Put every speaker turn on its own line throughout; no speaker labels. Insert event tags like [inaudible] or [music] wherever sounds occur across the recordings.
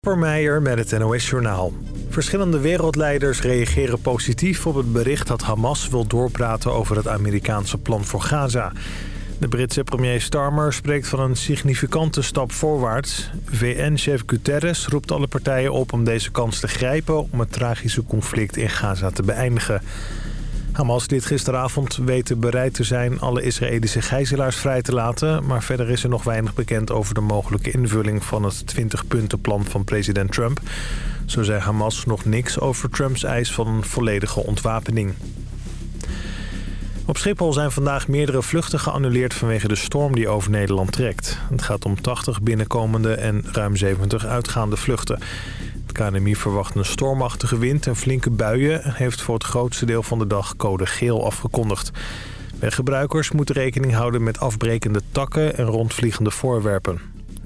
Meijer met het NOS-journaal. Verschillende wereldleiders reageren positief op het bericht dat Hamas wil doorpraten over het Amerikaanse plan voor Gaza. De Britse premier Starmer spreekt van een significante stap voorwaarts. VN-chef Guterres roept alle partijen op om deze kans te grijpen om het tragische conflict in Gaza te beëindigen. Hamas liet gisteravond weten bereid te zijn alle Israëlische gijzelaars vrij te laten... maar verder is er nog weinig bekend over de mogelijke invulling van het 20-puntenplan van president Trump. Zo zei Hamas nog niks over Trumps eis van een volledige ontwapening. Op Schiphol zijn vandaag meerdere vluchten geannuleerd vanwege de storm die over Nederland trekt. Het gaat om 80 binnenkomende en ruim 70 uitgaande vluchten. Het KNMI verwacht een stormachtige wind en flinke buien... en heeft voor het grootste deel van de dag code geel afgekondigd. Weggebruikers moeten rekening houden met afbrekende takken en rondvliegende voorwerpen.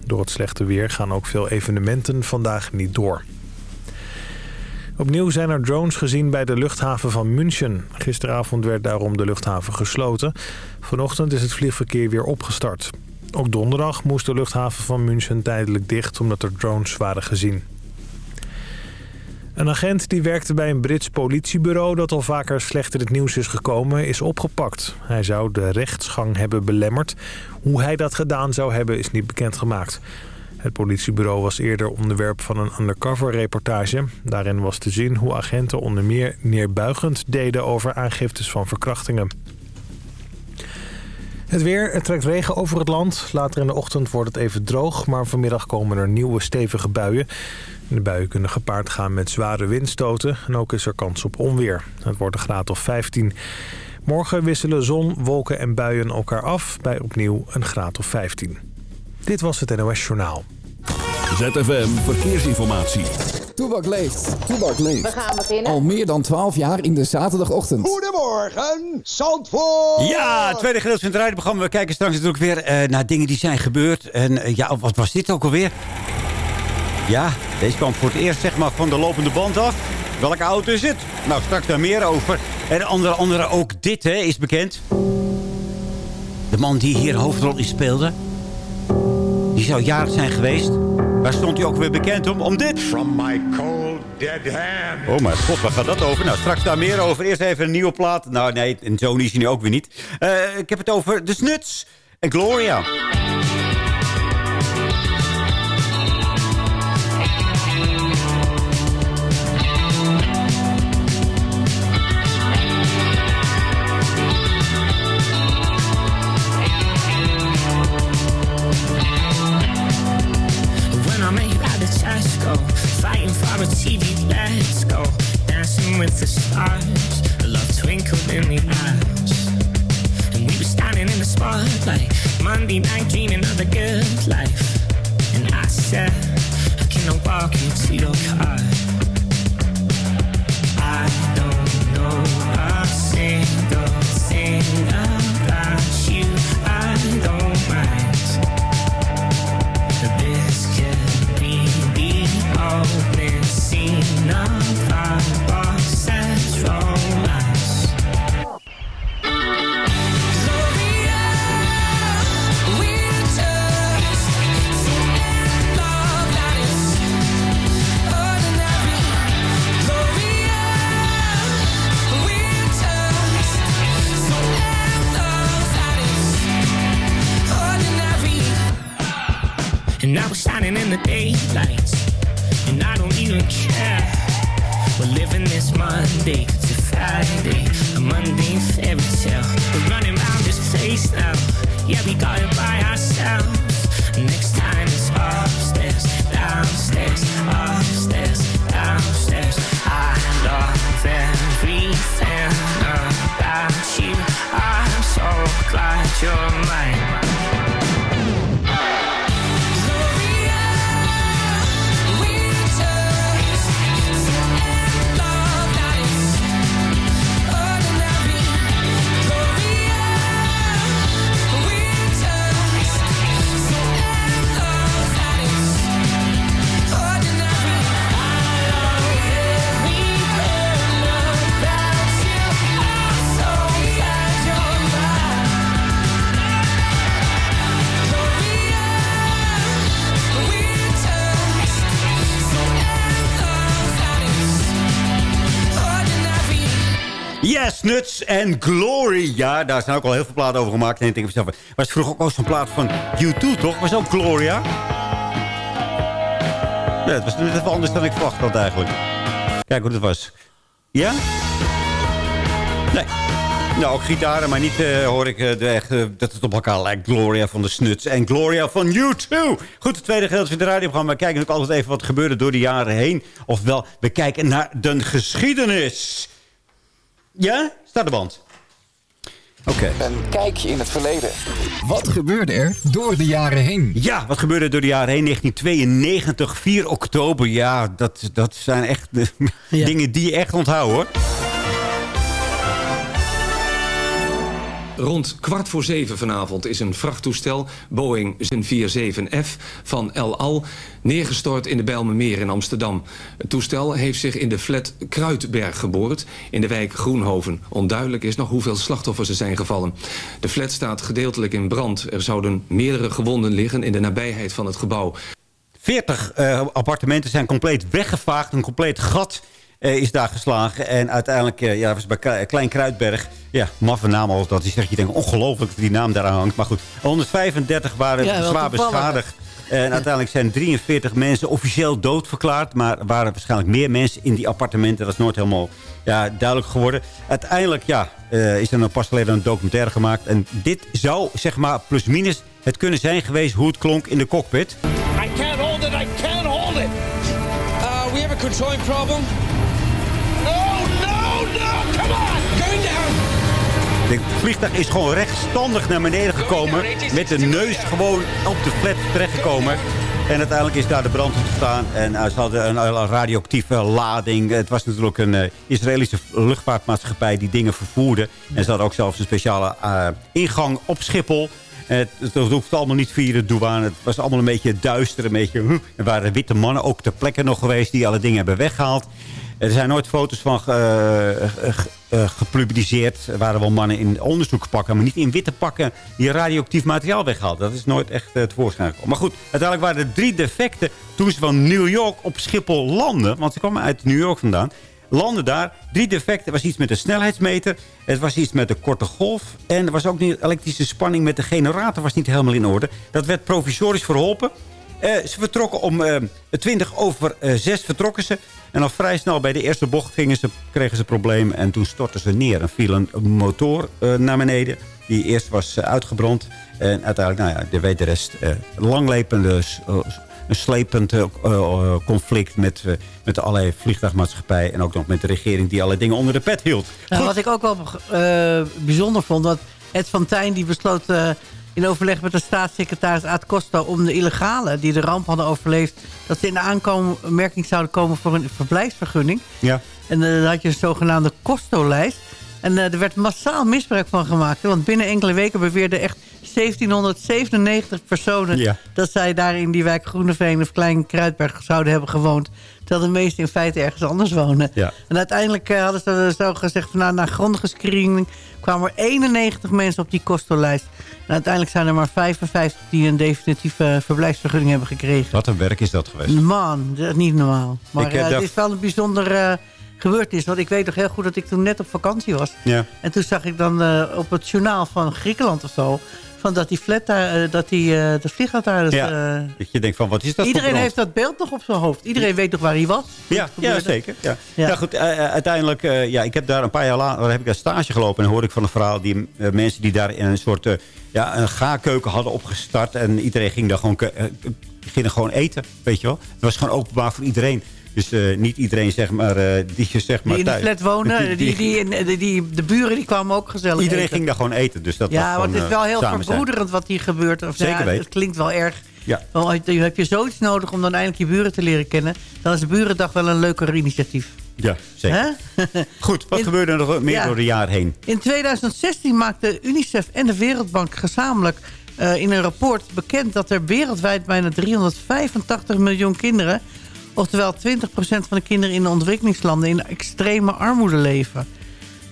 Door het slechte weer gaan ook veel evenementen vandaag niet door. Opnieuw zijn er drones gezien bij de luchthaven van München. Gisteravond werd daarom de luchthaven gesloten. Vanochtend is het vliegverkeer weer opgestart. Ook donderdag moest de luchthaven van München tijdelijk dicht omdat er drones waren gezien. Een agent die werkte bij een Brits politiebureau dat al vaker slecht in het nieuws is gekomen, is opgepakt. Hij zou de rechtsgang hebben belemmerd. Hoe hij dat gedaan zou hebben is niet bekendgemaakt. Het politiebureau was eerder onderwerp van een undercover reportage. Daarin was te zien hoe agenten onder meer neerbuigend deden over aangiftes van verkrachtingen. Het weer, het trekt regen over het land. Later in de ochtend wordt het even droog, maar vanmiddag komen er nieuwe stevige buien. De buien kunnen gepaard gaan met zware windstoten en ook is er kans op onweer. Het wordt een graad of 15. Morgen wisselen zon, wolken en buien elkaar af bij opnieuw een graad of 15. Dit was het NOS Journaal.
ZFM Verkeersinformatie.
Toebak leeft. Toebak leeft.
We gaan beginnen.
Al meer dan 12 jaar in de zaterdagochtend.
Goedemorgen, Zandvoort!
Ja, tweede gedeelte van het rijdenprogramma. We kijken straks natuurlijk weer eh, naar dingen die zijn gebeurd. En eh, ja, wat was dit ook alweer? Ja, deze kwam voor het eerst zeg maar van de lopende band af. Welke auto is het? Nou, straks daar meer over. En andere, andere ook dit hè, is bekend. De man die hier hoofdrol in speelde. Die zou jarig zijn geweest. Waar stond hij ook weer bekend om? Om dit.
From my cold dead hand.
Oh mijn god, waar gaat dat over? Nou, straks daar meer over. Eerst even een nieuwe plaat. Nou nee, en zo is hij nu ook weer niet. Uh, ik heb het over de Snuts en Gloria.
Our TV, let's go dancing with the stars. A love twinkled in the eyes, and we were standing in the spotlight. Monday night, dreaming of the good life. And I said, I walk you to your car? I now we're shining in the daylight And I don't even care. We're living this Monday to Friday A mundane fairy tale. We're running around this place now. Yeah, we got it by ourselves. Next time it's upstairs, downstairs. Upstairs,
Yes, Nuts and Glory. Ja, daar zijn ook al heel veel platen over gemaakt. En ik denk mezelf, was vroeger ook al zo'n plaat van U2, toch? Was ook Gloria? Ja, het was net even anders dan ik verwacht had eigenlijk. Kijk hoe het was. Ja? Nee. Nou, ook gitaren, maar niet eh, hoor ik eh, de, echt, eh, dat het op elkaar lijkt. Gloria van de Snuts en Gloria van U2. Goed, het tweede gedeelte van het radioprogramma. We kijken ook altijd even wat gebeurde door de jaren heen. Ofwel, we kijken naar de geschiedenis. Ja? Staat de band. Oké.
Een kijkje in het verleden. Wat gebeurde er door de jaren heen?
Ja, wat gebeurde er door de jaren heen? 1992, 4 oktober. Ja, dat, dat zijn echt [laughs] dingen die je echt onthoudt, hoor.
Rond kwart voor zeven vanavond is een vrachttoestel, Boeing 747F van El Al, neergestort in de Bijlmermeer in Amsterdam. Het toestel heeft zich in de flat Kruidberg geboord in de wijk Groenhoven. Onduidelijk is nog hoeveel slachtoffers er zijn gevallen. De flat staat gedeeltelijk in brand. Er zouden meerdere gewonden liggen in de nabijheid van het gebouw.
40 eh, appartementen zijn compleet weggevaagd. Een compleet gat is daar geslagen. En uiteindelijk, eh, ja, dat was bij Kle- Klein Kruidberg. Ja, maffe naam al dat. Die zegt, je denkt, ongelooflijk dat die naam daar aan hangt. Maar goed, 135 waren
Ja,
zwaar beschadigd. En uiteindelijk zijn 43 mensen officieel doodverklaard. Maar er waren waarschijnlijk meer mensen in die appartementen. Dat is nooit helemaal ja, duidelijk geworden. Uiteindelijk ja, eh, is er nou pas geleden een documentaire gemaakt. En dit zou, zeg maar, plus minus het kunnen zijn geweest hoe het klonk in de cockpit.
I can't hold it, I can't hold it. Uh, we have a controlling problem. Down.
Het vliegtuig is gewoon rechtstandig naar beneden gekomen. Met de neus gewoon op de flat terechtgekomen. En uiteindelijk is daar de brand ontstaan. En eh, ze hadden een, radioactieve lading. Het was natuurlijk een eh, Israëlische luchtvaartmaatschappij die dingen vervoerde. En ze hadden ook zelfs een speciale eh, ingang op Schiphol. Het, het hoeft allemaal niet via de douane. Het was allemaal een beetje duister. Een beetje. Er waren witte mannen ook ter plekke nog geweest die alle dingen hebben weggehaald. Er zijn nooit foto's van eh, ge- eh, gepubliceerd. Er waren wel mannen in onderzoekspakken, maar niet in witte pakken... die radioactief materiaal weggehaald. Dat is nooit echt uh, tevoorschijn gekomen. Maar goed, uiteindelijk waren er drie defecten... toen ze van New York op Schiphol landen. Want ze kwamen uit New York vandaan. Landen daar. Drie defecten. Er was iets met de snelheidsmeter. Het was iets met de korte golf. En er was ook niet elektrische spanning met de generator. was niet helemaal in orde. Dat werd provisorisch verholpen. Eh, ze vertrokken om eh 20 over eh 6 vertrokken ze. En al vrij snel bij de eerste bocht gingen ze, kregen ze problemen. En toen stortten ze neer. En viel een motor eh, naar beneden. Die eerst was eh, uitgebrand. En uiteindelijk, nou ja, je weet de rest. eh langlepende, eh, een slepend eh, eh, conflict met, eh, met allerlei vliegtuigmaatschappijen. En ook nog met de regering die alle dingen onder de pet hield.
Nou, wat ik ook wel eh, bijzonder vond, dat Ed van Tijn die besloot eh, in overleg met de staatssecretaris Aad Costa om de illegalen die de ramp hadden overleefd, dat ze in de aanmerking zouden komen voor een verblijfsvergunning.
Ja.
En eh, dan had je een zogenaamde kostolijst. En eh, er werd massaal misbruik van gemaakt. Want binnen enkele weken beweerden echt 1797 personen...
Ja.
dat zij daar in die wijk Groeneveen of Klein Kruidberg zouden hebben gewoond. Terwijl de meesten in feite ergens anders wonen.
Ja.
En uiteindelijk eh, hadden ze zo gezegd... Van, nou, na grondige screening kwamen er 91 mensen op die kostolijst. En uiteindelijk zijn er maar 55 die een definitieve verblijfsvergunning hebben gekregen.
Wat een werk is dat geweest.
Man, dat is niet normaal. Maar
Ik, eh,
eh, het is wel een bijzonder eh, gebeurtenis. Want ik weet nog heel goed dat ik toen net op vakantie was.
Ja.
En toen zag ik dan eh, op het journaal van Griekenland of zo... Van dat die flat daar, eh, dat die, eh dat vliegtuig daar... Dus,
Ja.
eh,
Dat je denkt van, wat is dat
iedereen heeft dat beeld nog op zijn hoofd. Iedereen weet nog waar hij was.
Ja,
Het
ja zeker. Ja.
Ja.
Ja. goed, eh, eh, uiteindelijk, eh, ja, ik heb daar een paar jaar later heb ik daar stage gelopen. En hoorde ik van een verhaal die eh, mensen die daar in een soort eh, ja, een gaarkeuken hadden opgestart. En iedereen ging daar gewoon, ke- eh, ging gewoon eten, weet je wel. Het was gewoon openbaar voor iedereen. Dus eh, niet iedereen, zeg maar, eh, die je zeg maar
Die in de flat wonen.
Die-
Die,
die-
die, die, die- de buren die kwamen ook gezellig
iedereen
eten.
ging daar gewoon eten. Dus dat
Ja,
was
want het is wel
eh,
heel verbroederend wat hier gebeurt. Of,
Zeker
nou ja,
weten.
Het klinkt wel erg.
Ja.
Want heb je zoiets nodig om dan eindelijk je buren te leren kennen... dan is de Burendag wel een leuker initiatief.
Ja, zeker. [laughs] Goed, wat
In-
gebeurde er nog meer
Ja.
door de jaren heen?
In 2016 maakte UNICEF en de Wereldbank gezamenlijk eh, in een rapport bekend... dat er wereldwijd bijna 385 miljoen kinderen... oftewel 20% van de kinderen in de ontwikkelingslanden... in extreme armoede leven.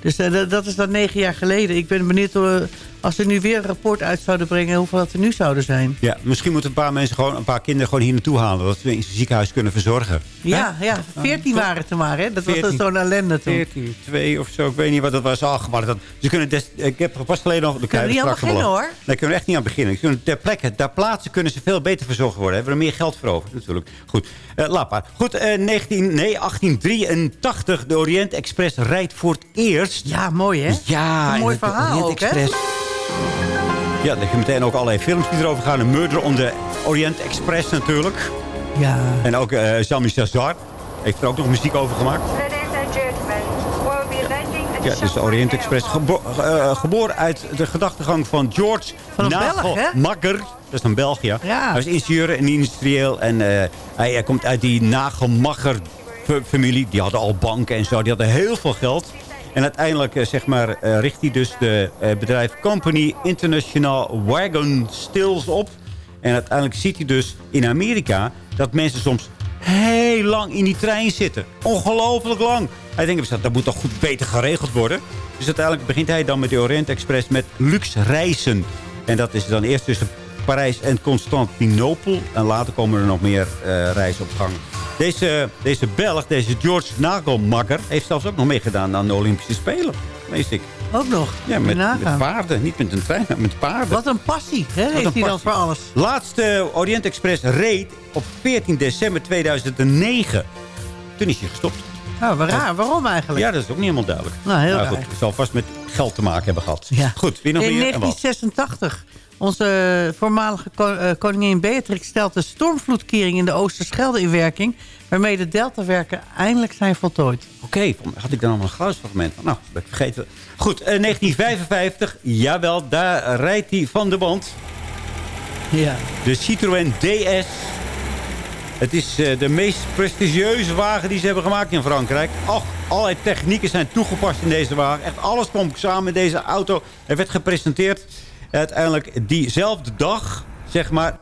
Dus eh, dat- is dan negen jaar geleden. Ik ben benieuwd hoe, als ze nu weer een rapport uit zouden brengen... hoeveel dat er nu zouden zijn.
Ja, misschien moeten een paar mensen gewoon een paar kinderen gewoon hier naartoe halen. Dat we in het ziekenhuis kunnen verzorgen.
Ja, ja 14 waren het er maar, hè? Dat was
14.
zo'n ellende toen.
14, 2 of zo. Ik weet niet wat dat was. Ach, maar dat, ze kunnen des, ik heb pas geleden nog... de
Kunnen niet aan beginnen, hoor.
Daar kunnen we echt niet aan beginnen. Ze kunnen ter plekke, daar plaatsen kunnen ze veel beter verzorgd worden. Hebben we er meer geld voor over, natuurlijk. Goed, eh laat maar. Goed, eh 19, nee, 1883. De Orient Express rijdt voor het eerst.
Ja, mooi, hè?
Ja,
Een mooi verhaal
Orient
ook, hè?
Ja, dan heb je meteen ook allerlei films die erover gaan. Een Murder on the Orient Express natuurlijk.
Ja.
En ook eh Jean-Michel Jarre heeft er ook nog muziek over gemaakt. Ja, het is de Orient Express. Gebo eh, geboren uit de gedachtegang van George
Van?
Nagelmacher. Dat is een Belg, ja. Hij is ingenieur en industrieel. En eh, hij, hij komt uit die Nagelmacher fa- familie. Die hadden al banken en zo. Die hadden heel veel geld. En uiteindelijk eh, zeg maar, eh, richt hij dus de eh, bedrijf Company International Wagon Stills op. En uiteindelijk ziet hij dus in Amerika dat mensen soms heel lang in die trein zitten. Ongelooflijk lang. Hij denkt, dat moet toch goed beter geregeld worden. Dus uiteindelijk begint hij dan met de Orient Express met luxe reizen. En dat is dan eerst tussen Parijs en Constantinopel. En later komen er nog meer eh, reizen op gang. Deze, deze Belg, deze George Nagelmacher... heeft zelfs ook nog meegedaan aan de Olympische Spelen. Lees ik.
Ook nog.
Ja, met, paarden. Niet met een trein, maar met paarden.
Wat een passie, hè? Heeft hij dan voor alles.
Laatste Orient Express reed op 14 december 2009. Toen is hij gestopt.
Nou, waar raar. Waarom eigenlijk?
Ja, dat is ook niet helemaal duidelijk.
Nou, heel raar.
goed, het zal vast met geld te maken hebben gehad.
Ja.
Goed, wie nog
In
meer wat?
1986. Onze voormalige eh, koningin Beatrix stelt de stormvloedkering in de Oosterschelde in werking... waarmee de deltawerken eindelijk zijn voltooid.
Oké, had ik dan allemaal een geluidsfragment van? Nou, dat heb ik vergeten. Goed, eh, 1955. Jawel, daar rijdt hij van de band.
Ja.
De Citroën DS. Het is eh, de meest prestigieuze wagen die ze hebben gemaakt in Frankrijk. Och, allerlei technieken zijn toegepast in deze wagen. Echt alles kwam samen in deze auto. Er werd gepresenteerd. Uiteindelijk diezelfde dag, zeg maar,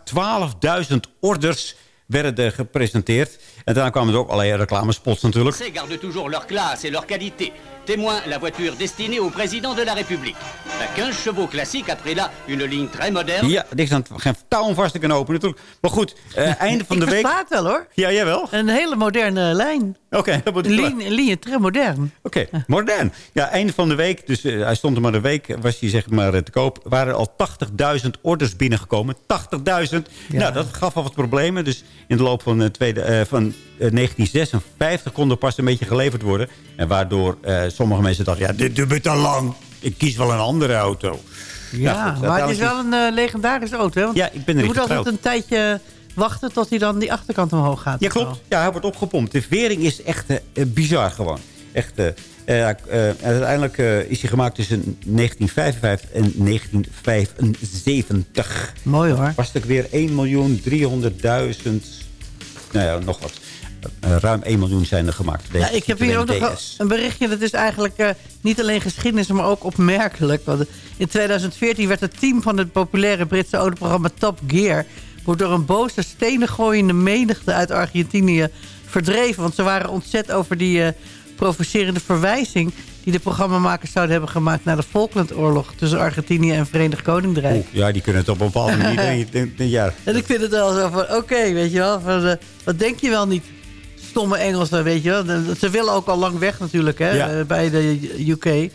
12.000 orders werden er gepresenteerd. En daarna kwamen er ook allerlei reclamespots natuurlijk.
Français gardent toujours leur classe et leur qualité. Témoin, la voiture destinée au président de la République. La 15 chevaux classique a pris là une ligne très moderne.
Ja, er is dan geen touw om vast te kunnen openen natuurlijk. Maar goed, eh, [laughs] einde van de week...
het wel, hoor.
Ja, jawel.
Een hele moderne lijn.
Oké, dat moet ik
Ligne, ligne très modern.
Oké, modern. Ja, einde van de week, dus eh, hij stond er maar een week, was hij zeg maar eh, te koop. waren al 80.000 orders binnengekomen. 80.000. Nou, dat gaf al wat problemen. Dus in de loop van, eh, tweede, eh, van eh, 1956 kon er pas een beetje geleverd worden. En waardoor eh, sommige mensen dachten, ja, dit duurt te lang. Ik kies wel een andere auto.
Ja,
Nou goed,
maar het is wel een eh, legendarische auto. Hè? Want
Ja, ik ben er
Je
niet
moet altijd
getrouwd.
een tijdje wachten tot hij dan die achterkant omhoog gaat.
Ja, klopt. Ja, hij wordt opgepompt. De vering is echt eh, eh, bizar gewoon. Echt, eh, eh, eh, uiteindelijk eh, is hij gemaakt tussen 1955 en 1975.
Mooi hoor.
Was het weer 1 miljoen 300.000... Nou ja, nog wat. Eh, ruim 1 miljoen zijn er gemaakt. Deze
Ja, ik heb hier ook nog een berichtje. Dat is eigenlijk eh, niet alleen geschiedenis, maar ook opmerkelijk. Want in 2014 werd het team van het populaire Britse autoprogramma Top Gear... wordt door een boze stenen gooiende menigte uit Argentinië verdreven. Want ze waren ontzet over die eh, provocerende verwijzing... die de programmamakers zouden hebben gemaakt... naar de Falklandoorlog tussen Argentinië en Verenigd Koninkrijk.
Oeh, ja, die kunnen het op een bepaalde manier... [laughs] ja.
En ik vind het wel zo van, oké, weet je wel. Van, eh, wat denk je wel niet? Stomme Engelsen, weet je wel. Ze willen ook al lang weg natuurlijk, hè.
Ja.
eh, bij de UK.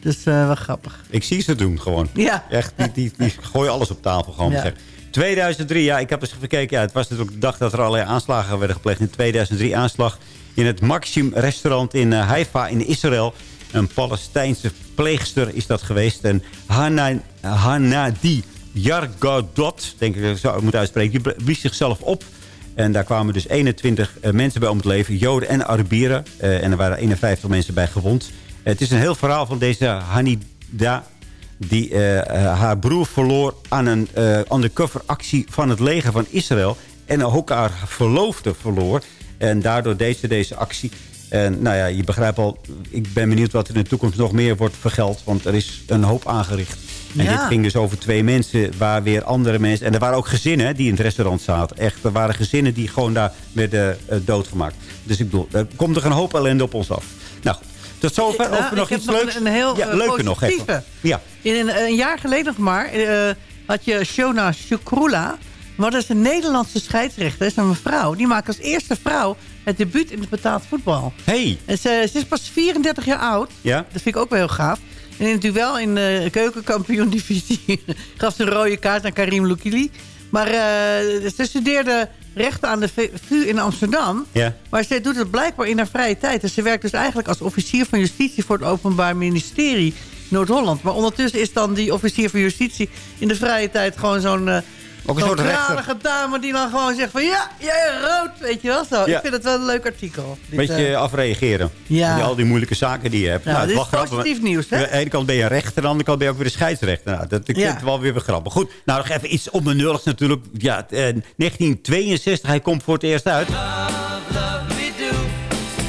Dus eh wel grappig.
Ik zie ze doen gewoon.
Ja.
Echt, die, die, die gooien alles op tafel gewoon.
Ja.
zeg. 2003, ja, ik heb eens gekeken. Ja, het was natuurlijk de dag dat er allerlei aanslagen werden gepleegd. In 2003 aanslag in het Maxim restaurant in eh, Haifa in Israël. Een Palestijnse pleegster is dat geweest. En Hana, Hanadi Yargadot, denk ik dat ik zo moet uitspreken. Die blies zichzelf op. En daar kwamen dus 21 eh, mensen bij om het leven. Joden en Arabieren. Eh, en er waren 51 mensen bij gewond. het is een heel verhaal van deze Hanida die haar broer verloor aan een eh, undercover actie van het leger van Israël. En ook haar verloofde verloor. En daardoor deed ze deze actie. En nou ja, je begrijpt al, ik ben benieuwd wat er in de toekomst nog meer wordt vergeld. Want er is een hoop aangericht. En
Ja.
dit ging dus over twee mensen waar weer andere mensen... En er waren ook gezinnen die in het restaurant zaten. Echt, er waren gezinnen die gewoon daar werden eh, doodgemaakt. Dus ik bedoel, er komt er een hoop ellende op ons af. Nou goed.
Tot zover?
Nou,
of nog iets
nog
leuks?
Een, een heel
ja,
eh,
leuke nog even. Ja.
In een, een jaar geleden nog maar eh, had je Shona Shukrula. Maar dat is een Nederlandse scheidsrechter. Dat is een mevrouw. Die maakt als eerste vrouw het debuut in het betaald voetbal.
Hey.
En ze, ze is pas 34 jaar oud.
Ja.
Dat vind ik ook wel heel gaaf. En in het duel in de keukenkampioen-divisie [laughs] gaf ze een rode kaart aan Karim Lukili. Maar eh, ze studeerde rechten aan de VU in Amsterdam.
Ja.
Maar ze doet het blijkbaar in haar vrije tijd. En ze werkt dus eigenlijk als officier van justitie... voor het Openbaar Ministerie Noord-Holland. Maar ondertussen is dan die officier van justitie... in de vrije tijd gewoon zo'n... eh,
Ook een soort rechter.
dame die dan gewoon zegt van... ja, jij rood, weet je wel zo.
Ja.
Ik vind het wel een leuk artikel. Dit,
Beetje
eh,
afreageren.
Ja.
Die, al die moeilijke zaken die je hebt.
Nou, dit
is
is
wel grappig.
positief nieuws, hè?
Aan de ene kant ben je een rechter, aan de andere kant ben je ook weer een scheidsrechter. Nou, dat klinkt
Ja.
wel weer grappig. Goed, nou nog even iets onbenulligs natuurlijk. Ja, eh, 1962, hij komt voor het eerst uit.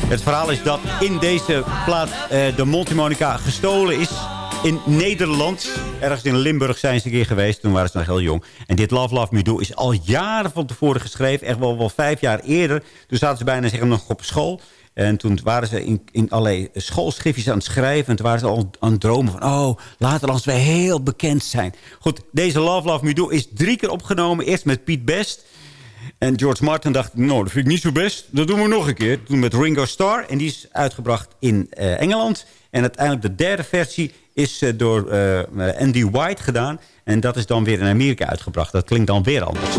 Het verhaal is dat in deze plaat eh, de Monty gestolen is in Nederland. Ergens in Limburg zijn ze een keer geweest. Toen waren ze nog heel jong. En dit Love Love Me Do is al jaren van tevoren geschreven. Echt wel, wel vijf jaar eerder. Toen zaten ze bijna zeggen, nog op school. En toen waren ze in, in allerlei schoolschriftjes aan het schrijven. En toen waren ze al aan het dromen van... oh, later als wij heel bekend zijn. Goed, deze Love Love Me Do is drie keer opgenomen. Eerst met Piet Best... En George Martin dacht, nou, dat vind ik niet zo best. Dat doen we nog een keer. Toen met Ringo Starr. En die is uitgebracht in eh, Engeland. En uiteindelijk de derde versie is eh, door eh, Andy White gedaan. En dat is dan weer in Amerika uitgebracht. Dat klinkt dan weer anders.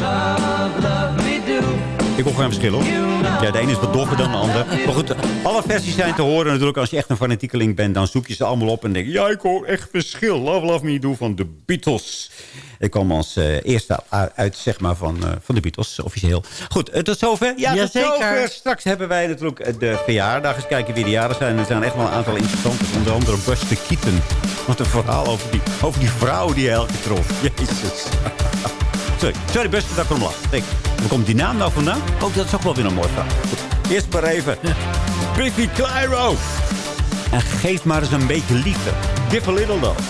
Ik hoor geen verschil hoor. Ja, de ene is wat doffer dan de andere. Maar goed, alle versies zijn te horen. Natuurlijk, als je echt een fanatiekeling bent, dan zoek je ze allemaal op en denk je... ja, ik hoor echt verschil. Love, Love Me Do van de Beatles. Ik kwam als eh, eerste uit, zeg maar, van, eh, van de Beatles, officieel. Goed, eh, tot zover. Ja, tot zover. Straks hebben wij natuurlijk de verjaardag. Eens kijken wie de jaren zijn. Er zijn echt wel een aantal interessante. Onder andere Buster Keaton. Wat een verhaal over die, over die vrouw die hij elke trof. [laughs] Jezus. Sorry, sorry Buster, daar kom lach. Denk, waar komt die naam nou vandaan? Oh, dat is ook wel weer een mooi. Goed, Eerst maar even. [laughs] Biffy Clyro. En geef maar eens een beetje liefde. Give a little love.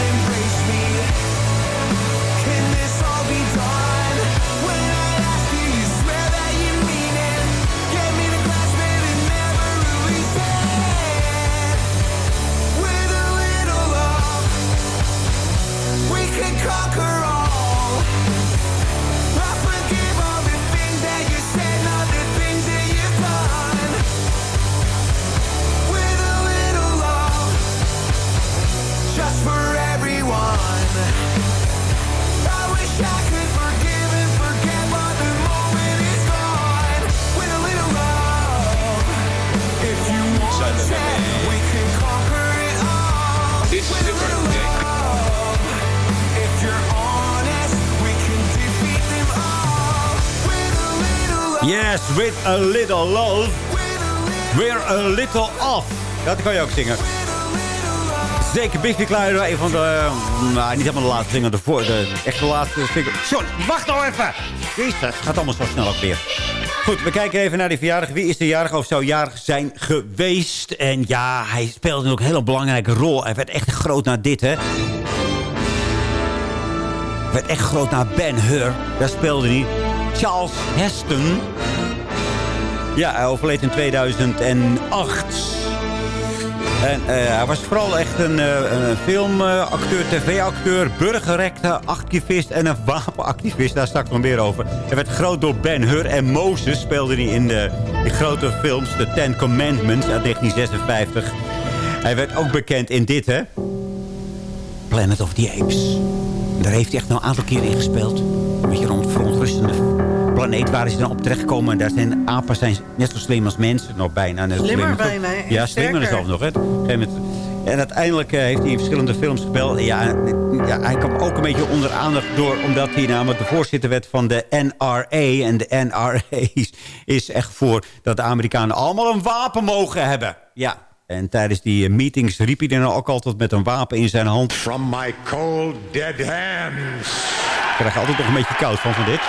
Yes, a little love. We're a little off. Dat kan je ook zingen.
Zeker Biffy Clyro, een van de... eh, nou, niet helemaal de laatste dingen, de, de echte laatste vinger. Sorry, wacht nou even! Jezus, gaat allemaal zo snel ook weer. Goed, we kijken even naar die verjaardag. Wie is de jarig of zou jarig zijn geweest? En ja, hij speelde ook een hele belangrijke rol. Hij werd echt groot na dit, hè. Hij werd echt groot na Ben Hur. Daar speelde hij. Charles Heston. Ja, hij overleed in 2008. En eh, hij was vooral echt een, een filmacteur, tv-acteur, burgerrechter, activist en een [laughs] wapenactivist. Daar straks nog meer over. Hij werd groot door Ben Hur en Moses speelde hij in de, die grote films, The Ten Commandments uit 1956. Hij werd ook bekend in dit, hè? Planet of the Apes. Daar heeft hij echt een aantal keer in gespeeld. Een beetje rond verontrustende planeet waar is hij dan op terechtgekomen. En daar zijn apen zijn net zo slim als mensen. Nog bijna. Net zo
Slimmer
slim.
bijna, hè?
Ja, slimmer zelfs nog. Hè. Op een gegeven moment- En uiteindelijk eh, heeft hij in verschillende films gespeeld. Ja, ja, hij kwam ook een beetje onder aandacht door... omdat hij namelijk de voorzitter werd van de NRA. En de NRA is, is echt voor dat de Amerikanen allemaal een wapen mogen hebben. Ja, en tijdens die eh, meetings riep hij dan ook altijd met een wapen in zijn hand.
From my cold, dead hands.
Ik krijg altijd nog een beetje koud van, van dit.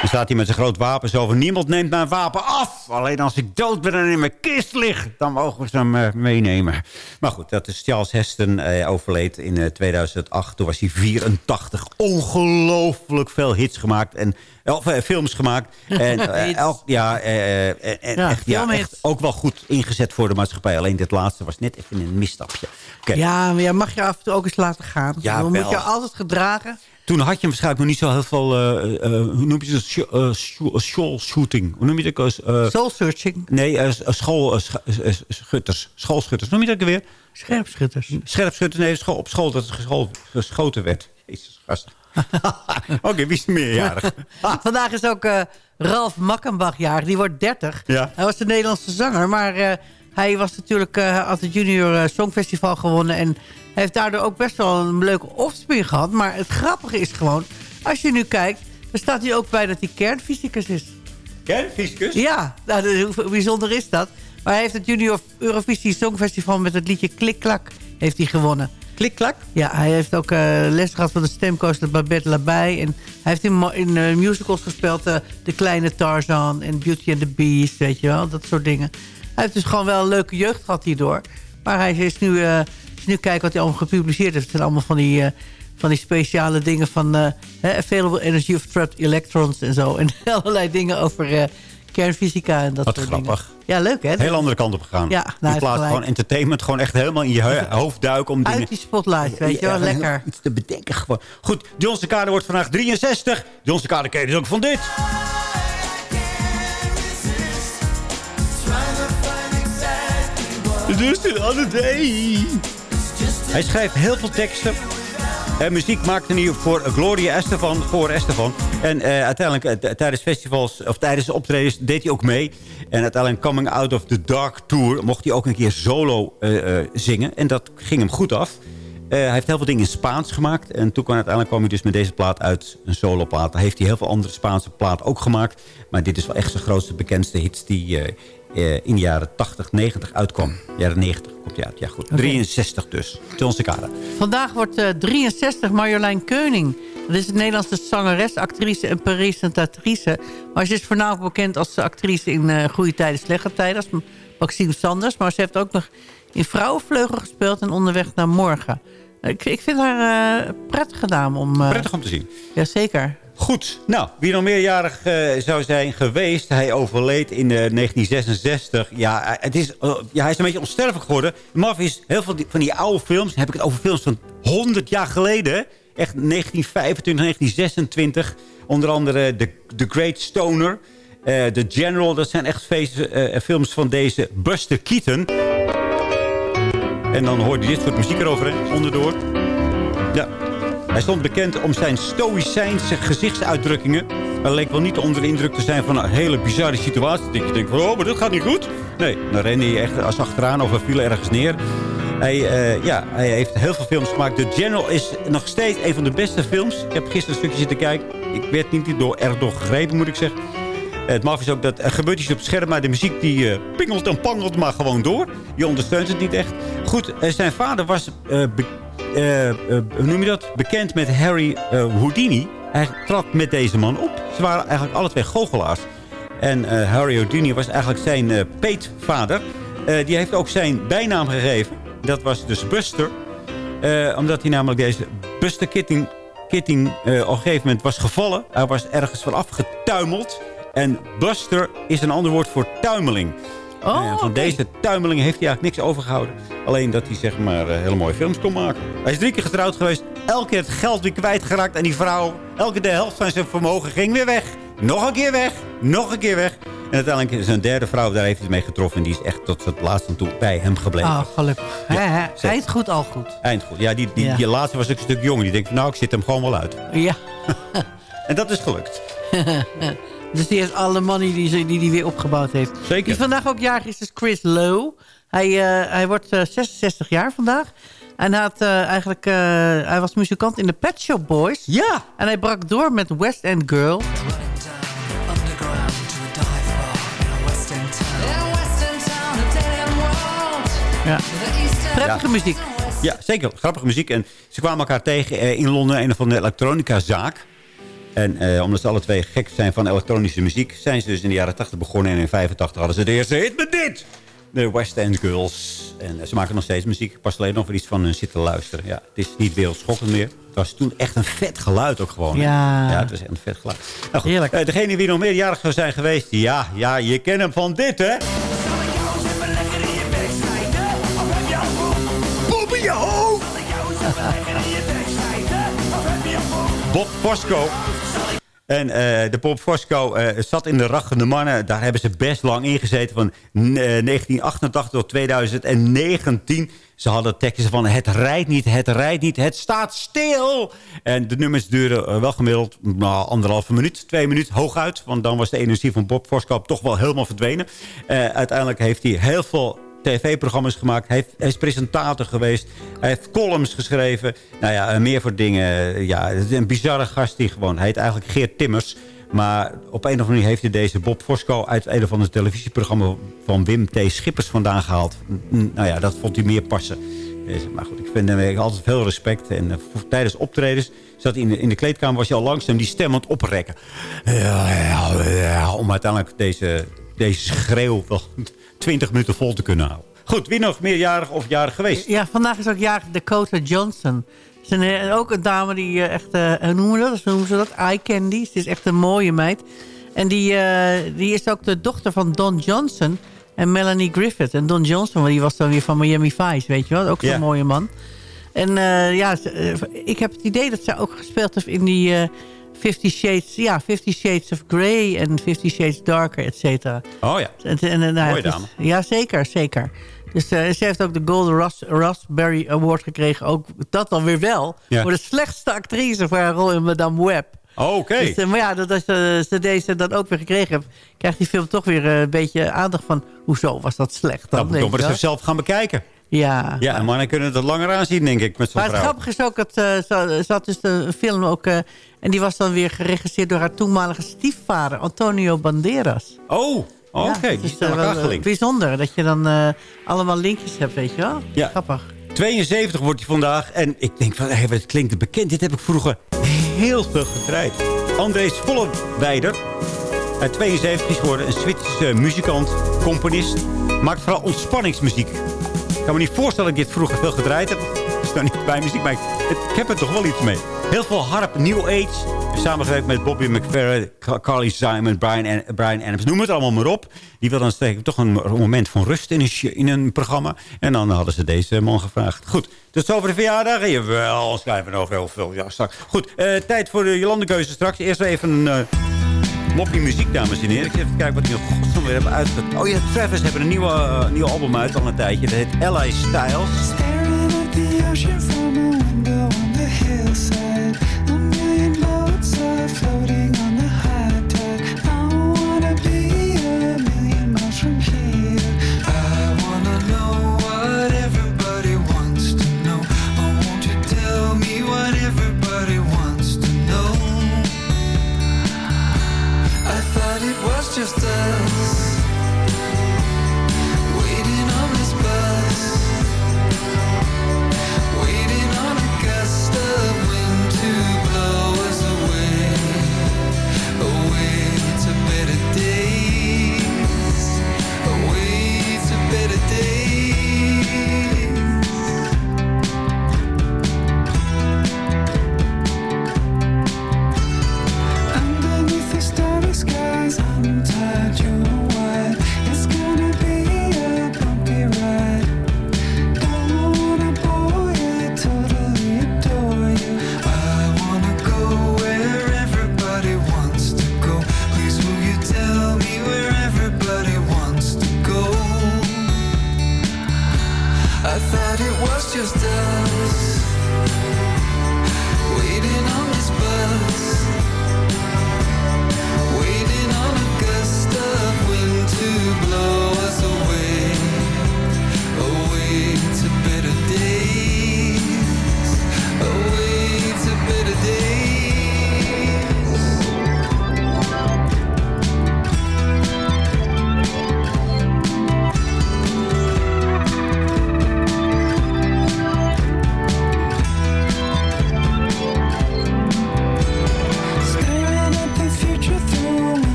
Dan staat hij met zijn groot wapen zo van... niemand neemt mijn wapen af. Alleen als ik dood ben en in mijn kist lig... dan mogen we ze hem eh, meenemen. Maar goed, dat is Charles Heston eh, overleed in eh, 2008. Toen was hij 84. Ongelooflijk veel hits gemaakt. En, of, eh, films gemaakt. [laughs] En, eh, elk, ja, eh, eh, en
Ja,
echt, ja, echt ook wel goed ingezet voor de maatschappij. Alleen dit laatste was net even een misstapje.
Ja, maar ja, mag je af en toe ook eens laten gaan.
Ja,
Dan
wel.
moet je altijd gedragen.
Toen had je waarschijnlijk nog niet zo heel veel... eh, eh, hoe noem je eh, sh- School shooting. Hoe noem je dat? Eh,
Soul searching.
nee, eh, school, eh, sch- eh, schutters. Schoolschutters. Noem je dat ook weer?
Scherpschutters.
Scherpschutters. Nee, school, op school dat gescho- geschoten werd. Jezus, gast. [laughs] Oké, wie is er meerjarig? [laughs]
Vandaag is ook eh, Ralf Makkenbach jarig. Die wordt 30.
Ja.
Hij was de Nederlandse zanger. Maar eh, hij was natuurlijk eh had het Junior eh, Songfestival gewonnen. En heeft daardoor ook best wel een leuke offspring gehad. Maar het grappige is gewoon... Als je nu kijkt, dan staat hij ook bij dat hij kernfysicus is.
Kernfysicus?
Ja, nou, hoe bijzonder is dat? Maar hij heeft het Junior Eurovisie Songfestival met het liedje Klik-Klak heeft hij gewonnen.
Klik-klak?
Ja, hij heeft ook eh, les gehad van de stemcoach Babette Labai. En hij heeft in, in eh, musicals gespeeld. eh, de Kleine Tarzan en Beauty and the Beast, weet je wel. Dat soort dingen. Hij heeft dus gewoon wel een leuke jeugd gehad hierdoor. Maar hij is nu, nu kijken wat hij allemaal gepubliceerd heeft. Het zijn allemaal van die, eh, van die speciale dingen van... eh, hè, available energy of trapped electrons en zo. [laughs] En allerlei dingen over eh, kernfysica en dat
Wat
soort
grappig.
dingen. Ja, leuk hè?
Heel andere kant op gegaan.
Ja, nou,
In plaats van entertainment, gewoon echt helemaal in je [laughs] hoofd duiken om dingen...
Uit die spotlight, weet je wel.
Ja,
Lekker.
Iets te bedenken gewoon. Goed, Johnse Kade wordt vandaag 63. Johnse Kade ken je dus ook van dit. Dus the other day. Hij schrijft heel veel teksten. En muziek maakte hij voor Gloria Estefan, voor Estefan. En eh, uiteindelijk eh, tijdens festivals, of tijdens optredens, deed hij ook mee. En uiteindelijk Coming Out of the Dark Tour mocht hij ook een keer solo eh, eh, zingen. En dat ging hem goed af. Eh, hij heeft heel veel dingen in Spaans gemaakt. En toen kwam, uiteindelijk kwam hij dus met deze plaat uit, een soloplaat. Daar heeft hij heel veel andere Spaanse platen ook gemaakt. Maar dit is wel echt zijn grootste, bekendste hits die eh, eh, in de jaren 80, 90 uitkwam. Jaren 90 komt hij uit, ja goed. 63 dus. John Cicada.
Vandaag wordt eh, 63 Marjolein Keuning. Dat is een Nederlandse zangeres, actrice en presentatrice. Maar ze is voornamelijk bekend als actrice in eh, Goede Tijden, Slechte Tijden. Als Maxime Sanders. Maar ze heeft ook nog in Vrouwenvleugel gespeeld en Onderweg naar Morgen. Ik, ik vind haar eh, prettige naam om... eh,
Prettig om te zien.
Jazeker.
Goed, nou, wie nog meerjarig eh, zou zijn geweest... hij overleed in eh, 1966. Ja, eh, het is, ja, hij is een beetje onsterfelijk geworden. Maf is heel veel van die oude films... heb ik het over films van 100 jaar geleden... echt 1925, 1926. Onder andere The, The Great Stoner... The General, dat zijn echt films van deze Buster Keaton. En dan hoorde je dit soort muziek erover, onderdoor. Ja, hij stond bekend om zijn stoïcijnse gezichtsuitdrukkingen. Hij leek wel niet onder de indruk te zijn van een hele bizarre situatie. Dat je denkt oh, maar dat gaat niet goed. Nee, dan rende hij echt als achteraan of hij viel ergens neer. Hij, eh, ja, hij heeft heel veel films gemaakt. The General is nog steeds een van de beste films. Ik heb gisteren een stukje zitten kijken. Ik werd niet door, erg door gegrepen, moet ik zeggen. Het maf is ook dat er gebeurt iets op het scherm, maar de muziek die eh, pingelt en pangelt maar gewoon door. Je ondersteunt het niet echt. Goed, eh, zijn vader was, eh, hoe noem je dat, bekend met Harry eh, Houdini. Hij trad met deze man op. Ze waren eigenlijk alle twee goochelaars. En eh, Harry Houdini was eigenlijk zijn eh, peetvader. Eh, die heeft ook zijn bijnaam gegeven. Dat was dus Buster. Eh, omdat hij namelijk deze Buster Kitting, Kitting eh, op een gegeven moment was gevallen. Hij was ergens vanaf getuimeld. En Buster is een ander woord voor tuimeling.
Oh,
ja, van deze tuimeling heeft hij eigenlijk niks overgehouden. Alleen dat hij zeg maar eh, hele mooie films kon maken. Hij is drie keer getrouwd geweest. Elke keer het geld weer kwijtgeraakt. En die vrouw, elke de helft van zijn vermogen ging weer weg. Nog een keer weg. Nog een keer weg. En uiteindelijk is een derde vrouw, daar heeft hij mee getroffen. En die is echt tot het laatste toe bij hem gebleven.
Oh, gelukkig.
Ja.
Eind goed, al goed.
Eindgoed. Ja, die, die,
Ja.
die laatste was ook een stuk jonger. Die denkt, nou, ik zit hem gewoon wel uit.
Ja. [laughs]
En dat is gelukt. [laughs]
Dus die heeft alle money die hij die, die weer opgebouwd heeft.
Zeker.
Die vandaag ook jarig is, is Chris Lowe. Hij, eh, hij wordt eh, 66 jaar vandaag. En hij, had, eh, eigenlijk, eh, hij was muzikant in de Pet Shop Boys.
Ja.
En hij brak door met West End Girl. Ja. Prettige
Ja.
muziek.
Ja, zeker. Grappige muziek. En ze kwamen elkaar tegen eh, in Londen, een of andere elektronica-zaak. En eh, omdat ze alle twee gek zijn van elektronische muziek... zijn ze dus in de jaren 80 begonnen. En in 85 hadden ze de eerste hit met dit. De West End Girls. En eh, ze maken nog steeds muziek. Ik pas alleen nog weer iets van hun zitten luisteren. Ja, het is niet wereldschokkend meer. Het was toen echt een vet geluid ook gewoon.
Ja.
ja het was echt een vet geluid. Nou goed,
Heerlijk.
eh, degene wie nog meerjarig zou zijn geweest... Ja, ja, je kent hem van dit, hè? Bob Fosco. En eh, de Bob Fosco eh, zat in de rachende mannen. Daar hebben ze best lang in gezeten. Van eh, 1988 tot 2019. Ze hadden teksten van het rijdt niet, het rijdt niet, het staat stil. En de nummers duren eh, wel gemiddeld nou, anderhalve minuut, twee minuten hooguit. Want dan was de energie van Bob Fosco toch wel helemaal verdwenen. Eh, uiteindelijk heeft hij heel veel tv-programma's gemaakt. Hij, heeft- hij is presentator geweest. Hij heeft columns geschreven. Nou ja, en meer voor dingen. Ja, het is een bizarre gast die gewoon... Hij heet eigenlijk Geert Timmers. Maar op een of andere manier heeft hij deze Bob Fosco... uit een of ander televisieprogramma van Wim T. Schippers vandaan gehaald. Nou ja, dat vond hij meer passen. Dus, maar goed, ik vind hem altijd veel respect. En eh, tijdens optredens zat hij in de, in de kleedkamer... was hij al langzaam die stem aan het oprekken. Ja, ja, ja, om uiteindelijk deze, deze schreeuw wel 20 minuten vol te kunnen houden. Goed, wie nog meerjarig of jarig geweest?
Ja, vandaag is ook jarig Dakota Johnson. Ze is een, ook een dame die eh, echt, eh, hoe noemen dat? Hoe noemen ze dat? Eye candy. Ze is echt een mooie meid. En die, eh, die is ook de dochter van Don Johnson en Melanie Griffith. En Don Johnson, die was dan weer van Miami Vice, weet je wel? Ook zo'n mooie man. En ja, ze- ik heb het idee dat zij ook gespeeld heeft in die... Fifty Shades, ja, Fifty Shades of Grey en Fifty Shades Darker, et cetera.
Oh ja.
En, en, en, nou,
Mooie
het is-
dame.
ja, zeker, zeker. Dus eh, ze heeft ook de Golden Ras Raspberry Award gekregen. Ook dat dan weer wel.
Ja.
Voor de slechtste actrice voor haar rol in Madame Web.
Oké.
Dus, eh, maar ja, dat als eh, ze deze dan ook weer gekregen heeft... krijgt die film toch weer een beetje aandacht van... hoezo was dat slecht dan?
Moet ik maar
je
eens zelf gaan bekijken.
Ja.
Ja, en mannen kunnen het langer aanzien, denk ik, met zo'n
Maar het grappige is ook dat eh, had dus een film ook... eh, en die was dan weer geregisseerd door haar toenmalige stiefvader... Antonio Banderas.
Oh, oké.
Ja, het
die
is eh, wel, bijzonder dat je dan allemaal linkjes hebt, weet je wel?
Ja.
Grappig.
72 wordt hij vandaag. En ik denk van, hey, het klinkt bekend. Dit heb ik vroeger heel veel gedraaid. Andrés Vollewijder. Uit 72 is geworden. Een Zwitserse muzikant, componist. Maakt vooral ontspanningsmuziek. Ik kan me niet voorstellen dat ik dit vroeger veel gedraaid heb. Het is nou niet bij muziek, maar ik, heb er toch wel iets mee. Heel veel harp, New Age. Samengewerkt met Bobby McFerrin, Ca- Carly Simon, Brian, An- Brian Adams. Noem het allemaal maar op. Die wil dan toch een moment van rust in een, in een programma. En dan hadden ze deze man gevraagd. Goed, tot zover de verjaardag. Jawel, schrijven nog heel veel. Ja, straks. Goed, eh, tijd voor de Jolandekeuze straks. Eerst even een... Moppie muziek, dames en heren. Ik even kijken wat die in godsnaam weer hebben uitgezet. Oh ja, Travis hebben een nieuwe, eh, nieuwe album uit al een tijdje. Dat heet Ally Styles. just us.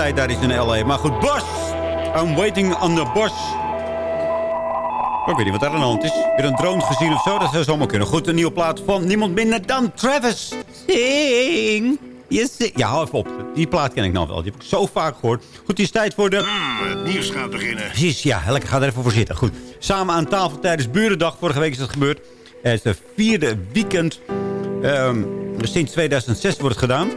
Tijd daar is in L.A. Maar goed, Bos. I'm waiting on the bus. Ik weet niet wat daar aan de hand is. Weer een drone gezien of zo? Dat zou zomaar kunnen. Goed, een nieuwe plaat van niemand minder dan Travis. Sing. Yes, sing. Ja, hou even op. Die plaat ken ik nou wel. Die heb ik zo vaak gehoord. Goed, het is tijd voor de...
het nieuws gaat beginnen.
Precies, ja. Lekker, ga er even voor zitten. Goed. Samen aan tafel tijdens Burendag. Vorige week is dat gebeurd. Het is de vierde weekend. ehm, sinds 2006 wordt het gedaan.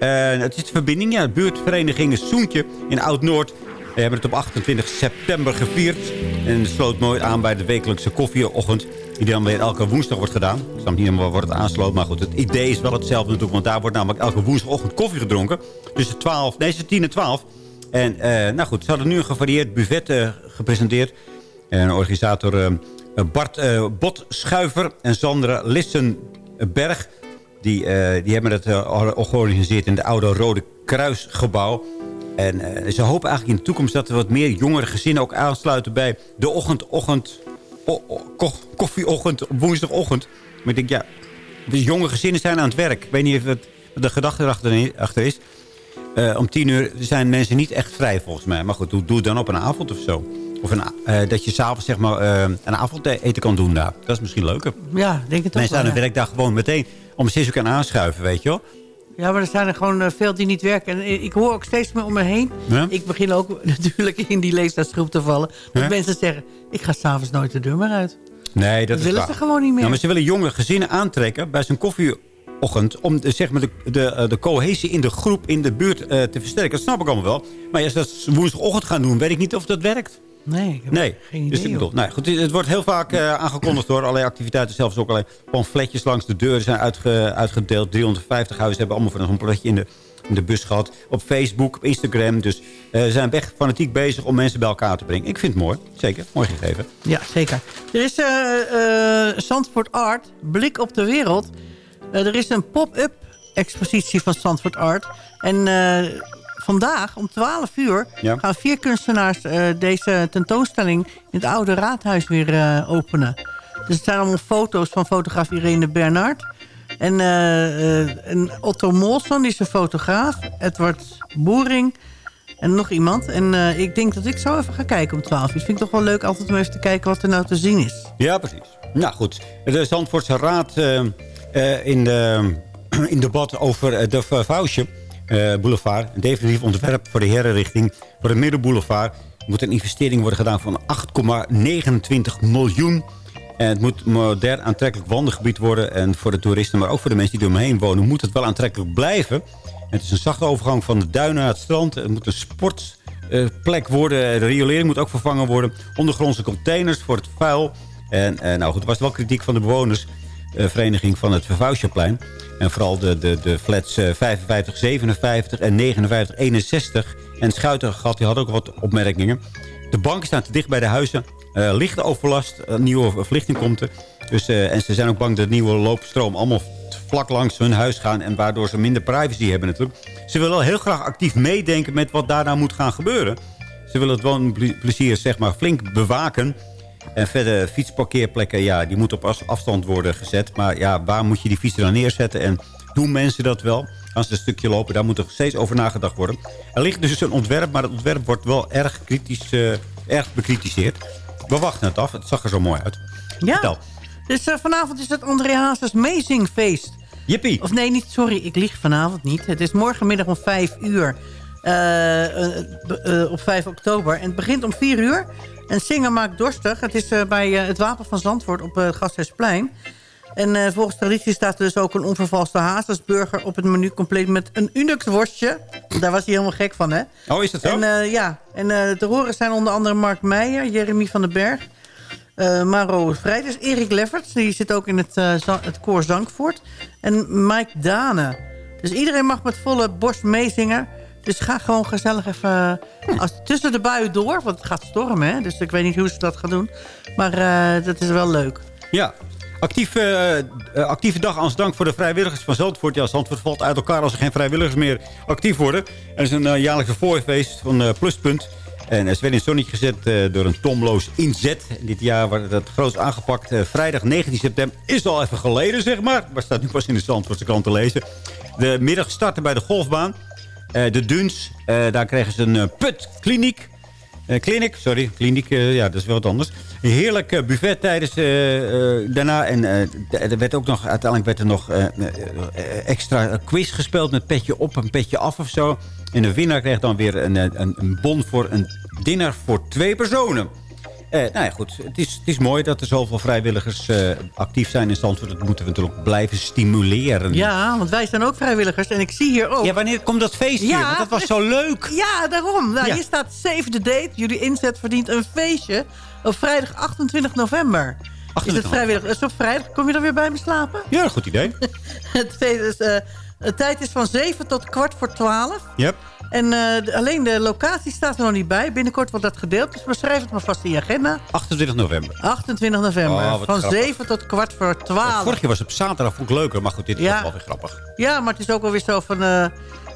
En het is de verbinding. Ja, de buurtvereniging Soentje in Oud-Noord. We hebben het op 28 september gevierd. En sloot mooi aan bij de wekelijkse koffieochtend. Die dan weer elke woensdag wordt gedaan. Ik snap niet helemaal waar het aansloot. Maar goed, het idee is wel hetzelfde natuurlijk. Want daar wordt namelijk elke woensdagochtend koffie gedronken. Tussen 12, nee, tussen 10 en 12. En eh, nou goed, ze hadden nu een gevarieerd buffet eh, gepresenteerd. En organisator eh, Bart eh, Botschuiver en Sandra Lissenberg... Die, eh, die hebben het eh, georganiseerd in de oude Rode Kruisgebouw. En eh, ze hopen eigenlijk in de toekomst dat er wat meer jongere gezinnen ook aansluiten bij de ochtend, ochtend, o- o- ko- koffieochtend op woensdagochtend. Maar ik denk, ja, de jonge gezinnen zijn aan het werk. Ik weet niet of het, wat de gedachte erachter achter is. Om tien uur zijn mensen niet echt vrij volgens mij. Maar goed, doe, doe het dan op een avond of zo. Of een, dat je s'avonds zeg maar een avondeten kan doen daar. Dat is misschien leuker.
Ja, denk het ook
Mensen aan
wel,
hun
ja.
werkdag gewoon meteen om zes uur kunnen aanschuiven, weet je wel.
Ja, maar er zijn er gewoon eh, veel die niet werken. En ik hoor ook steeds meer om me heen.
Ja?
Ik begin ook [laughs] natuurlijk in die leeftijdsgroep te vallen. Dat
Ja?
mensen zeggen, ik ga s'avonds nooit de deur meer uit.
Nee, dat,
Dat
is
willen
waar.
ze gewoon niet meer.
Nou, maar ze willen jonge gezinnen aantrekken bij zijn koffieochtend... om de, zeg maar de, de, eh, de cohesie in de groep, in de buurt eh, te versterken. Dat snap ik allemaal wel. Maar als ze dat woensdagochtend gaan doen, weet ik niet of dat werkt.
Nee, ik heb
Nee,
geen idee.
dus ik bedoel, nou, goed, het wordt heel vaak eh, aangekondigd door allerlei activiteiten. Zelfs ook allerlei pamfletjes langs de deuren zijn uitge- uitgedeeld. 350 huizen hebben allemaal van een pamfletje in de, in de bus gehad. Op Facebook, op Instagram. Dus ze zijn echt fanatiek bezig om mensen bij elkaar te brengen. Ik vind het mooi, zeker. Mooi gegeven.
Ja, zeker. Er is eh, Zandvoort Art, Blik op de Wereld. Er is een pop-up expositie van Zandvoort Art. En vandaag om 12 uur
Ja.
gaan vier kunstenaars eh, deze tentoonstelling... in het oude raadhuis weer eh, openen. Dus het zijn allemaal foto's van fotograaf Irene Bernard... En, eh, en Otto Molson, die is een fotograaf. Edward Boering en nog iemand. En ik denk dat ik zo even ga kijken om 12 uur. Dat vind ik toch wel leuk altijd om even te kijken wat er nou te zien is.
Ja, precies. Nou goed, de Zandvoortse Raad eh, eh, in, de, [clears throat] in debat over de eh, Boulevard. Een definitief ontwerp voor de herenrichting voor de Middenboulevard. Moet een investering worden gedaan van 8,29 miljoen. En het moet modern aantrekkelijk wandelgebied worden. En voor de toeristen, maar ook voor de mensen die eromheen wonen... moet het wel aantrekkelijk blijven. Het is een zachte overgang van de duinen naar het strand. Het moet een sportplek worden. De riolering moet ook vervangen worden. Ondergrondse containers voor het vuil. En eh, nou goed, er was wel kritiek van de bewonersvereniging van het Vervuisjeplein. En vooral de, de, de flats eh, 55, 57 en 59, 61. En Schuitengat die had ook wat opmerkingen. De banken staan te dicht bij de huizen. Eh lichte overlast, een nieuwe verlichting komt er. Dus, eh, en ze zijn ook bang dat nieuwe loopstroom allemaal vlak langs hun huis gaan... en waardoor ze minder privacy hebben natuurlijk. Ze willen wel heel graag actief meedenken met wat daar nou moet gaan gebeuren. Ze willen het woonplezier zeg maar flink bewaken. En verder fietsparkeerplekken, ja, die moeten op afstand worden gezet. Maar ja, waar moet je die fietsen dan neerzetten? En doen mensen dat wel? Als ze een stukje lopen, daar moet er steeds over nagedacht worden. Er ligt dus een ontwerp, maar het ontwerp wordt wel erg, kritisch, eh, erg bekritiseerd. We wachten het af. Het zag er zo mooi uit.
Ja,
Vertel.
dus eh, vanavond is het André Hazes Amazing Feest.
Jippie.
Of nee, niet, sorry, ik lieg vanavond niet. Het is morgenmiddag om 5 uur. eh, op 5 oktober. En het begint om 4 uur. En zingen maakt dorstig. Het is eh, bij eh, het Wapen van Zandvoort op eh, het Gasthuisplein. En eh, volgens traditie staat er dus ook een onvervalste hazesburger op het menu... compleet met een Unix worstje. Daar was hij helemaal gek van, hè?
Oh, is dat zo?
En, eh, ja, en eh te horen zijn onder andere Mark Meijer, Jeremy van den Berg... eh, Maro Vrijders, Erik Lefferts, die zit ook in het, eh, het koor Zangvoort. En Mike Dane. Dus iedereen mag met volle borst meezingen. Dus ga gewoon gezellig even als, tussen de buien door. Want het gaat stormen, hè? Dus ik weet niet hoe ze dat gaan doen. Maar eh, dat is wel leuk.
Ja. Actief, eh, eh, actieve dag als dank voor de vrijwilligers van Zandvoort. Ja, Zandvoort valt uit elkaar als er geen vrijwilligers meer actief worden. Er is een jaarlijkse voorfeest van Pluspunt. En is weer in zonnetje gezet door een tomloos inzet. Dit jaar wordt dat groot aangepakt. Vrijdag 19 september is al even geleden, zeg maar. Maar staat nu pas in de Zandvoortse krant te lezen. De middag starten bij de golfbaan. Eh, de Duns, eh, daar kregen ze een eh, putkliniek. Kliniek, sorry. Kliniek, ja, dat is wel wat anders. Een heerlijk buffet tijdens daarna. En er werd ook nog, uiteindelijk werd er nog extra quiz gespeeld met petje op en petje af of zo. En de winnaar kreeg dan weer een, een, een bon voor een dinner voor twee personen. Eh, nou ja, goed. Het is, het is mooi dat er zoveel vrijwilligers eh, actief zijn in Zandvoort. Dat moeten we natuurlijk blijven stimuleren.
Ja, want wij zijn ook vrijwilligers. En ik zie hier ook...
Ja, wanneer komt dat feest weer? Want dat was zo leuk.
Ja, daarom. Nou,
Ja.
Hier staat Save the Date. Jullie inzet verdient een feestje op vrijdag 28 november. Is
28
het vrijwillig? Is het op vrijdag? Kom je dan weer bij me slapen?
Ja, goed idee. [laughs]
het feest is, eh, de tijd is van 7 tot kwart voor 12.
Yep.
En eh, alleen de locatie staat er nog niet bij. Binnenkort wordt dat gedeeld. Dus beschrijf het maar vast in je agenda.
28 november.
28 november.
Oh,
van
grappig.
7 tot kwart voor 12.
Vorig jaar was het op zaterdag, vond ik leuker. Maar goed, dit
Ja.
was wel weer grappig.
Ja, maar het is ook wel weer zo van... eh,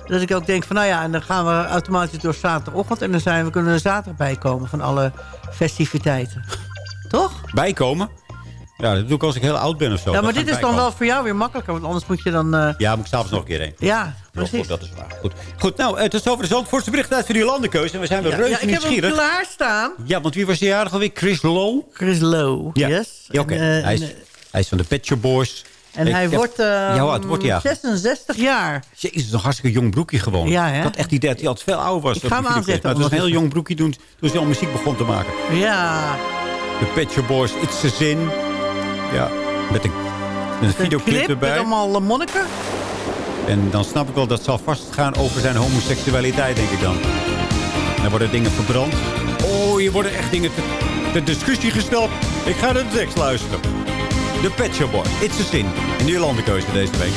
dat ik ook denk van, nou ja, en dan gaan we automatisch door zaterdagochtend... en dan zijn we, kunnen we zaterdag bijkomen van alle festiviteiten. [laughs] Toch?
Bijkomen? Ja, dat doe ik als ik heel oud ben of zo.
ja, maar dit is dan wel voor jou weer makkelijker... want anders moet je dan... eh,
Ja, moet ik s'avonds nog een keer heen.
Ja, precies.
goed, dat is waar. Goed, goed nou, het is over de Zandvoortse bericht uit voor die landenkeuze. En we zijn weer
Ja,
reuze
ja, ik heb hem
nieuwsgierig.
klaarstaan.
Ja, want wie was die jarig alweer? Chris Low?
Chris Low,
Ja,
yes.
ja oké.
En, eh,
hij, is,
en, eh,
hij is van de Pet Shop Boys.
En hij wordt, eh,
Ja, hoe oud wordt hij eigenlijk?
66 jaar.
Jezus, nog hartstikke jong broekje gewoon.
Ja, hè?
Ik had echt die idee dat hij altijd veel ouder was.
Ik ga hem aanzetten,
Maar het was een heel jong broekje toen, toen hij al muziek begon te maken.
Ja.
De Pet Shop Boys, It's a Zin. Ja, met een, een videoclip
Clip met
erbij.
allemaal eh, monniken.
En dan snap ik wel dat zal vast gaan over zijn homoseksualiteit, denk ik dan. Dan worden dingen verbrand. Oh, hier worden echt dingen ter discussie gesteld. Ik ga naar de tekst luisteren. De Pet Boys, It's a Sin. Een nieuwe landenkeuze deze week.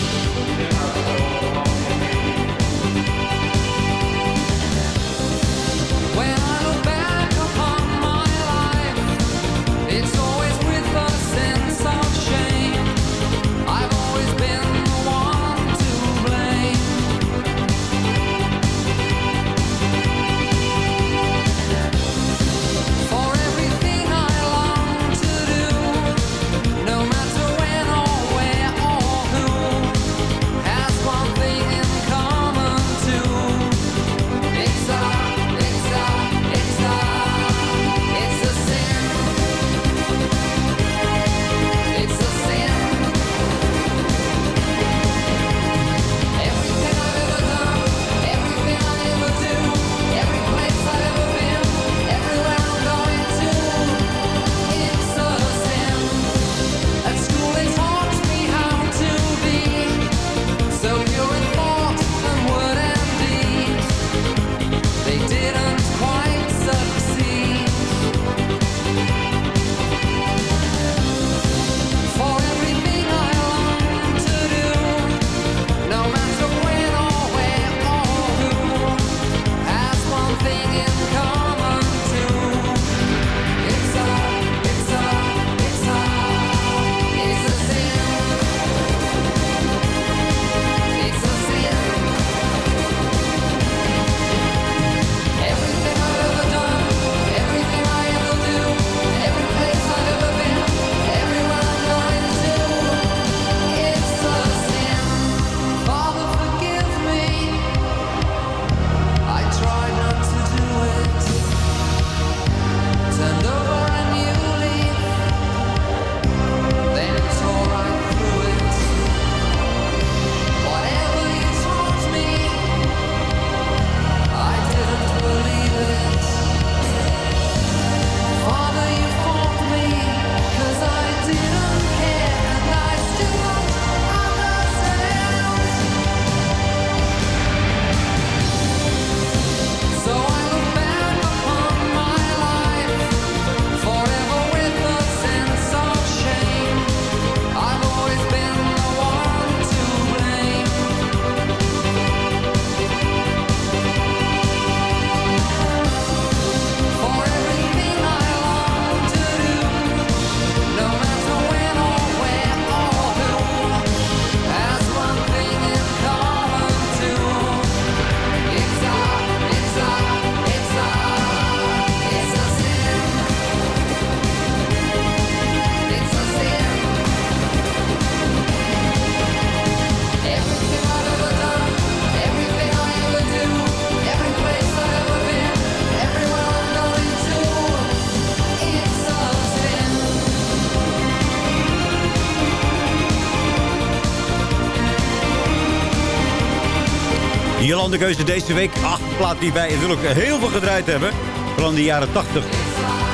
Jolande Keuze deze week. Ach, plaat die wij natuurlijk heel veel gedraaid hebben. Vooral in de jaren 80.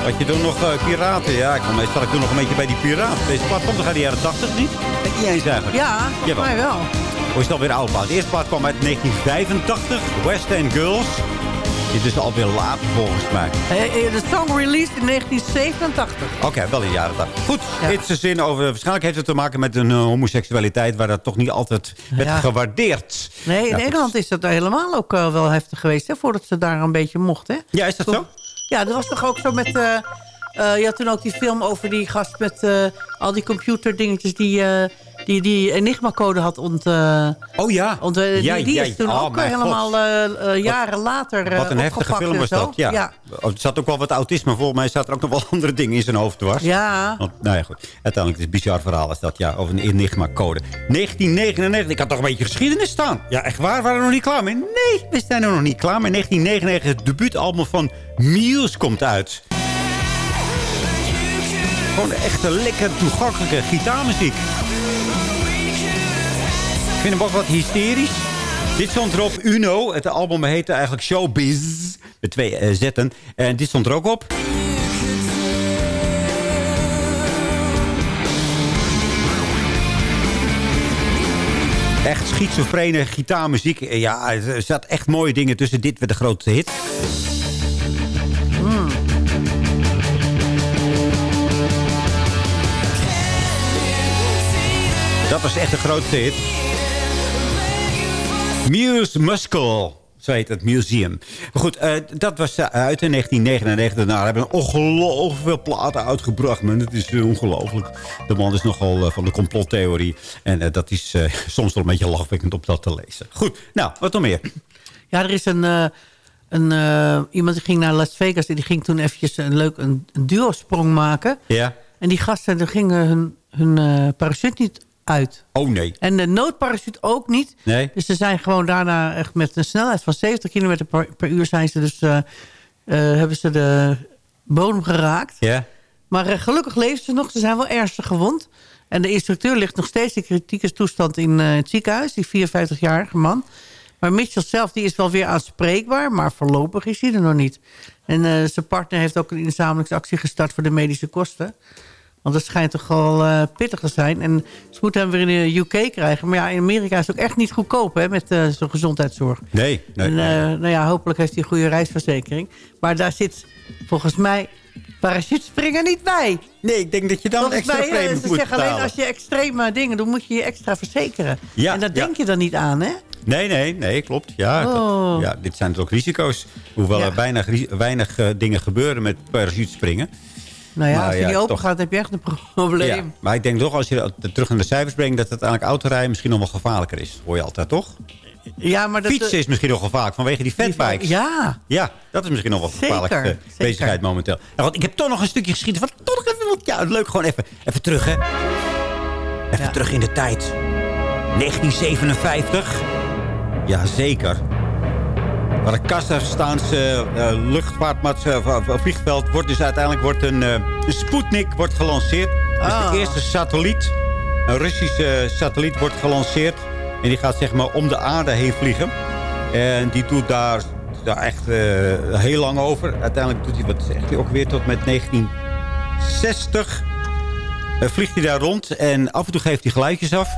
Had je toen nog eh, piraten? Ja, ik kwam meestal ik toen nog een beetje bij die piraten. Deze plaat komt toch uit de jaren 80 niet? Niet eens eigenlijk.
Ja, volgens mij wel.
Hoe is het alweer een oude plaat? De eerste plaat kwam uit 1985. West End Girls. Dit is alweer later volgens mij.
Eh, eh, De song released in 1987.
Oké, wel jaren 80. Goed, dit is zin over... Waarschijnlijk heeft het te maken met een eh, homoseksualiteit... waar dat toch niet altijd werd
Ja.
gewaardeerd.
Nee, in
Ja, goed.
Nederland is dat helemaal ook wel heftig geweest, hè, voordat ze daar een beetje mochten. Hè?
Ja, is dat zo?
Ja, dat was toch ook zo met... eh, je had toen ook die film over die gast met al die computerdingetjes... die, die, die Enigma-code had ont... eh,
oh ja.
ont, eh, die
Ja,
die
ja,
is toen
oh,
ook helemaal eh, jaren later
Wat een heftige film was dat, ja.
ja.
Oh, Er zat ook wel wat autisme. Volgens mij zaten er ook nog wel [laughs] andere dingen in zijn hoofd dwars.
Ja.
Want, nou ja, goed. Uiteindelijk is het een bizar verhaal is dat, ja, over een Enigma-code. 1999, ik had toch een beetje geschiedenis staan. Ja, echt waar? Waren we nog niet klaar mee? Nee, we zijn er nog niet klaar mee. 1999, het debuutalbum van Muse komt uit. Gewoon echt een lekker toegankelijke gitaarmuziek. Vind hem ook wat hysterisch. Dit stond erop, Uno. Het album heette eigenlijk Showbiz. Met twee eh, zetten. En dit stond er ook op. Echt schizofrene gitaarmuziek. Eh, Ja, er zat echt mooie dingen tussen. Dit werd de grootste hit. Dat was echt de grootste hit. Muse Muscle. Zo heet het museum. Maar goed, eh, dat was eh, uit in 1999. Nou, hebben ongelooflijk veel platen uitgebracht. Man. Het is eh, ongelooflijk. De man is nogal van de complottheorie. En dat is [laughs] soms wel een beetje lachwekkend om dat te lezen. Goed, nou, wat nog meer?
Ja, er is een, een, iemand die ging naar Las Vegas... en die ging toen eventjes een leuk een, een duo-sprong maken.
Ja?
En die gasten die gingen hun, hun parachute niet uit.
Oh nee.
En de noodparachute ook niet.
Nee?
Dus ze zijn gewoon daarna echt met een snelheid van 70 km per, per uur... zijn ze dus, eh, eh, hebben ze de bodem geraakt.
Ja?
Maar eh, gelukkig leven ze nog. Ze zijn wel ernstig gewond. En de instructeur ligt nog steeds in kritieke toestand in het ziekenhuis. Die 54-jarige man. Maar Mitchell zelf die is wel weer aanspreekbaar. Maar voorlopig is hij er nog niet. En zijn partner heeft ook een inzamelingsactie gestart voor de medische kosten. Want dat schijnt toch wel eh, pittig te zijn. En ze moeten hem weer in de UK krijgen. Maar ja, in Amerika is het ook echt niet goedkoop hè, met eh, zo'n gezondheidszorg.
Nee. nee,
en, eh, nou ja, hopelijk heeft hij een goede reisverzekering. Maar daar zit volgens mij parachutespringen niet bij.
Nee, ik denk dat je dan
Volgens
extra
mij,
premie moet
zeggen alleen als je extreme dingen doet, moet je je extra verzekeren.
Ja,
en daar
ja.
denk je dan niet aan, hè?
Nee, nee, nee, klopt. Ja, dat-
Oh.
ja dit zijn ook risico's. Hoewel
Ja.
er weinig, dingen gebeuren met parachutespringen.
Nou ja,
Maar
als je
ja,
die open
toch.
gaat, heb je echt een probleem.
Ja, maar ik denk toch, als je dat terug naar de cijfers brengt... dat uiteindelijk autorijden misschien nog wel gevaarlijker is. Hoor je altijd, toch?
Ja, maar dat,
Fietsen is misschien nog gevaarlijk vanwege die fatbikes.
Ja,
Ja, dat is misschien nog wel een gevaarlijke eh,
zeker.
bezigheid momenteel. Nou, want ik heb toch nog een stukje geschiedenis. Wat toch even, want ja, leuk gewoon even, even terug, hè. Even
Ja.
terug in de tijd. 1957. Jazeker. Waar de Kazachstaanse uh, luchtvaartmaatschappij vliegveld wordt dus uiteindelijk wordt een, eh, een Sputnik wordt gelanceerd. Dus
Ah.
de eerste satelliet, een Russische satelliet wordt gelanceerd. En die gaat zeg maar om de aarde heen vliegen. En die doet daar, daar echt eh, heel lang over. Uiteindelijk doet hij, wat zegt hij ook weer, tot met 1960 eh, vliegt hij daar rond. En af en toe geeft hij geluidjes af.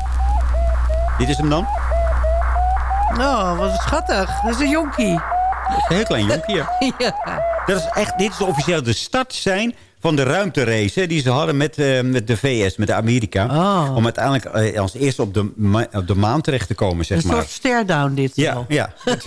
Dit is hem dan.
Nou, wat schattig. Dat is een jonkie.
Dat is een heel klein jonkje. ja. [laughs]
ja.
Dat is echt, dit is officieel de start zijn van de ruimterace die ze hadden met, eh, met de VS, met Amerika.
Oh.
Om uiteindelijk eh, als eerste op de, op de maan terecht te komen, zeg
Een
maar.
soort stare-down dit
Ja,
zo.
ja. [laughs]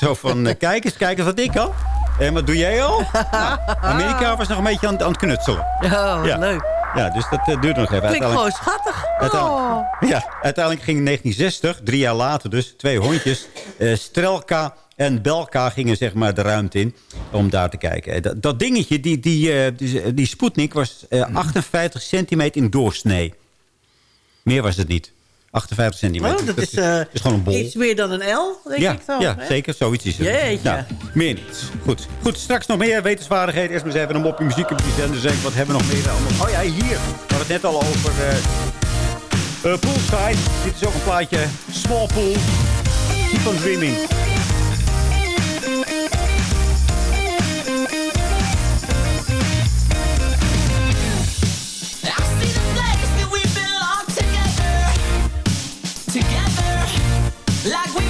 Zo van, eh, kijk eens, kijk eens wat ik al. En wat doe jij al? [laughs] Nou, Amerika was nog een beetje aan, aan het knutselen.
Ja, wat
Ja.
leuk.
Ja, dus dat eh, duurde nog even.
Klinkt gewoon schattig.
Uiteindelijk,
Oh.
ja, uiteindelijk ging in 1960, drie jaar later dus, twee hondjes, eh, Strelka en Belka gingen zeg maar de ruimte in om daar te kijken. Eh, Dat, dat dingetje, die, die, die, die Sputnik, was eh, 58 centimeter in doorsnee. Meer was het niet. 58 centimeter.
Oh, dat is, eh,
is gewoon een bol.
Iets meer dan een L, denk
ja,
ik dan.
ja
hè?
zeker. Zoiets is het.
Jeetje.
Nou, meer niet. Goed. Goed, straks nog meer wetenswaardigheden. Eerst maar eens even een mopje muziek op die zender. Wat hebben we nog meer? allemaal? Oh ja, hier. We hadden het net al over... eh eh, poolside. Dit is ook een plaatje. Small pool. Keep on dreaming.
Like we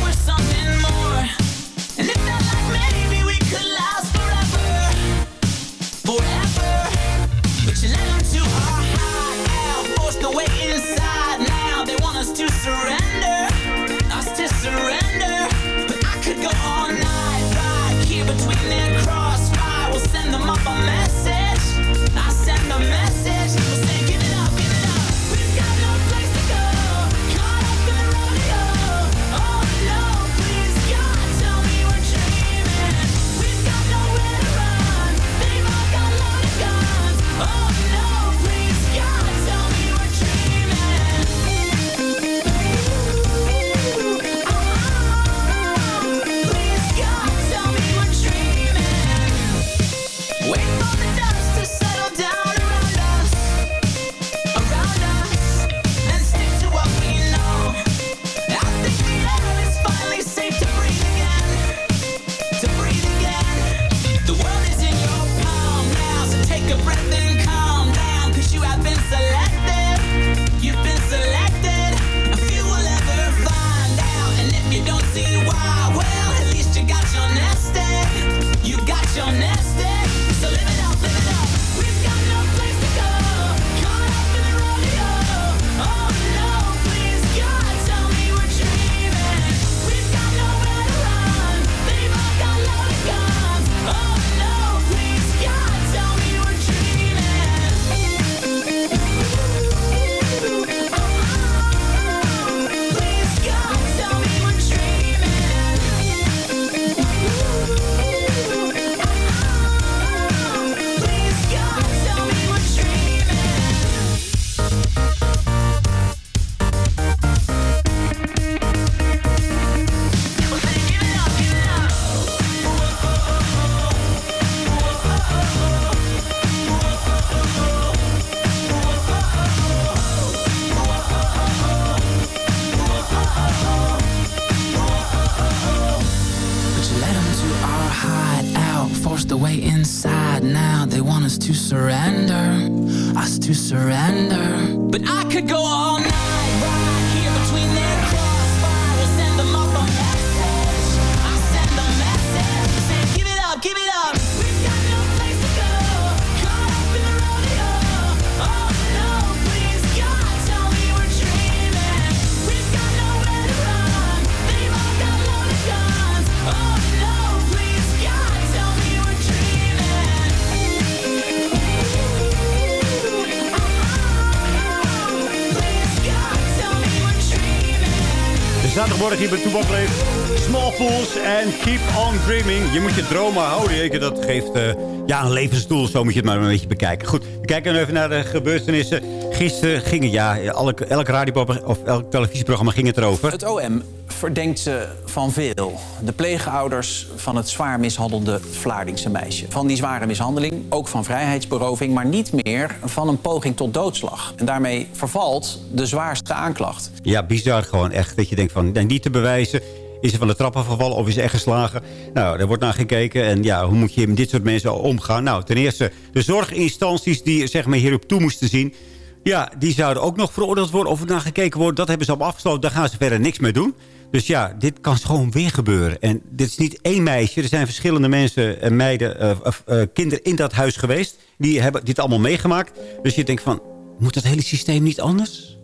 Small Fools en Keep on Dreaming. Je moet je dromen houden. Dat geeft eh, ja, een levensdoel. Zo moet je het maar een beetje bekijken. Goed, we kijken even naar de gebeurtenissen. Gisteren gingen, ja, elk, elk radioprogramma of elk televisieprogramma ging het erover.
Het OM verdenkt ze van veel. De pleegouders van het zwaar mishandelde Vlaardingse meisje. Van die zware mishandeling, ook van vrijheidsberoving... maar niet meer van een poging tot doodslag. En daarmee vervalt de zwaarste aanklacht.
Ja, bizar gewoon echt. Dat je denkt van, niet te bewijzen. Is er van de trap afgevallen of is er echt geslagen? Nou, er wordt naar gekeken. En ja, hoe moet je met dit soort mensen omgaan? Nou, ten eerste, de zorginstanties die zeg maar, hierop toe moesten zien... Ja, die zouden ook nog veroordeeld worden. Of er naar gekeken wordt, dat hebben ze al afgesloten. Daar gaan ze verder niks mee doen. Dus ja, dit kan gewoon weer gebeuren. En dit is niet één meisje. Er zijn verschillende mensen en meiden, eh, eh, kinderen in dat huis geweest. Die hebben dit allemaal meegemaakt. Dus je denkt van, moet dat hele systeem niet anders?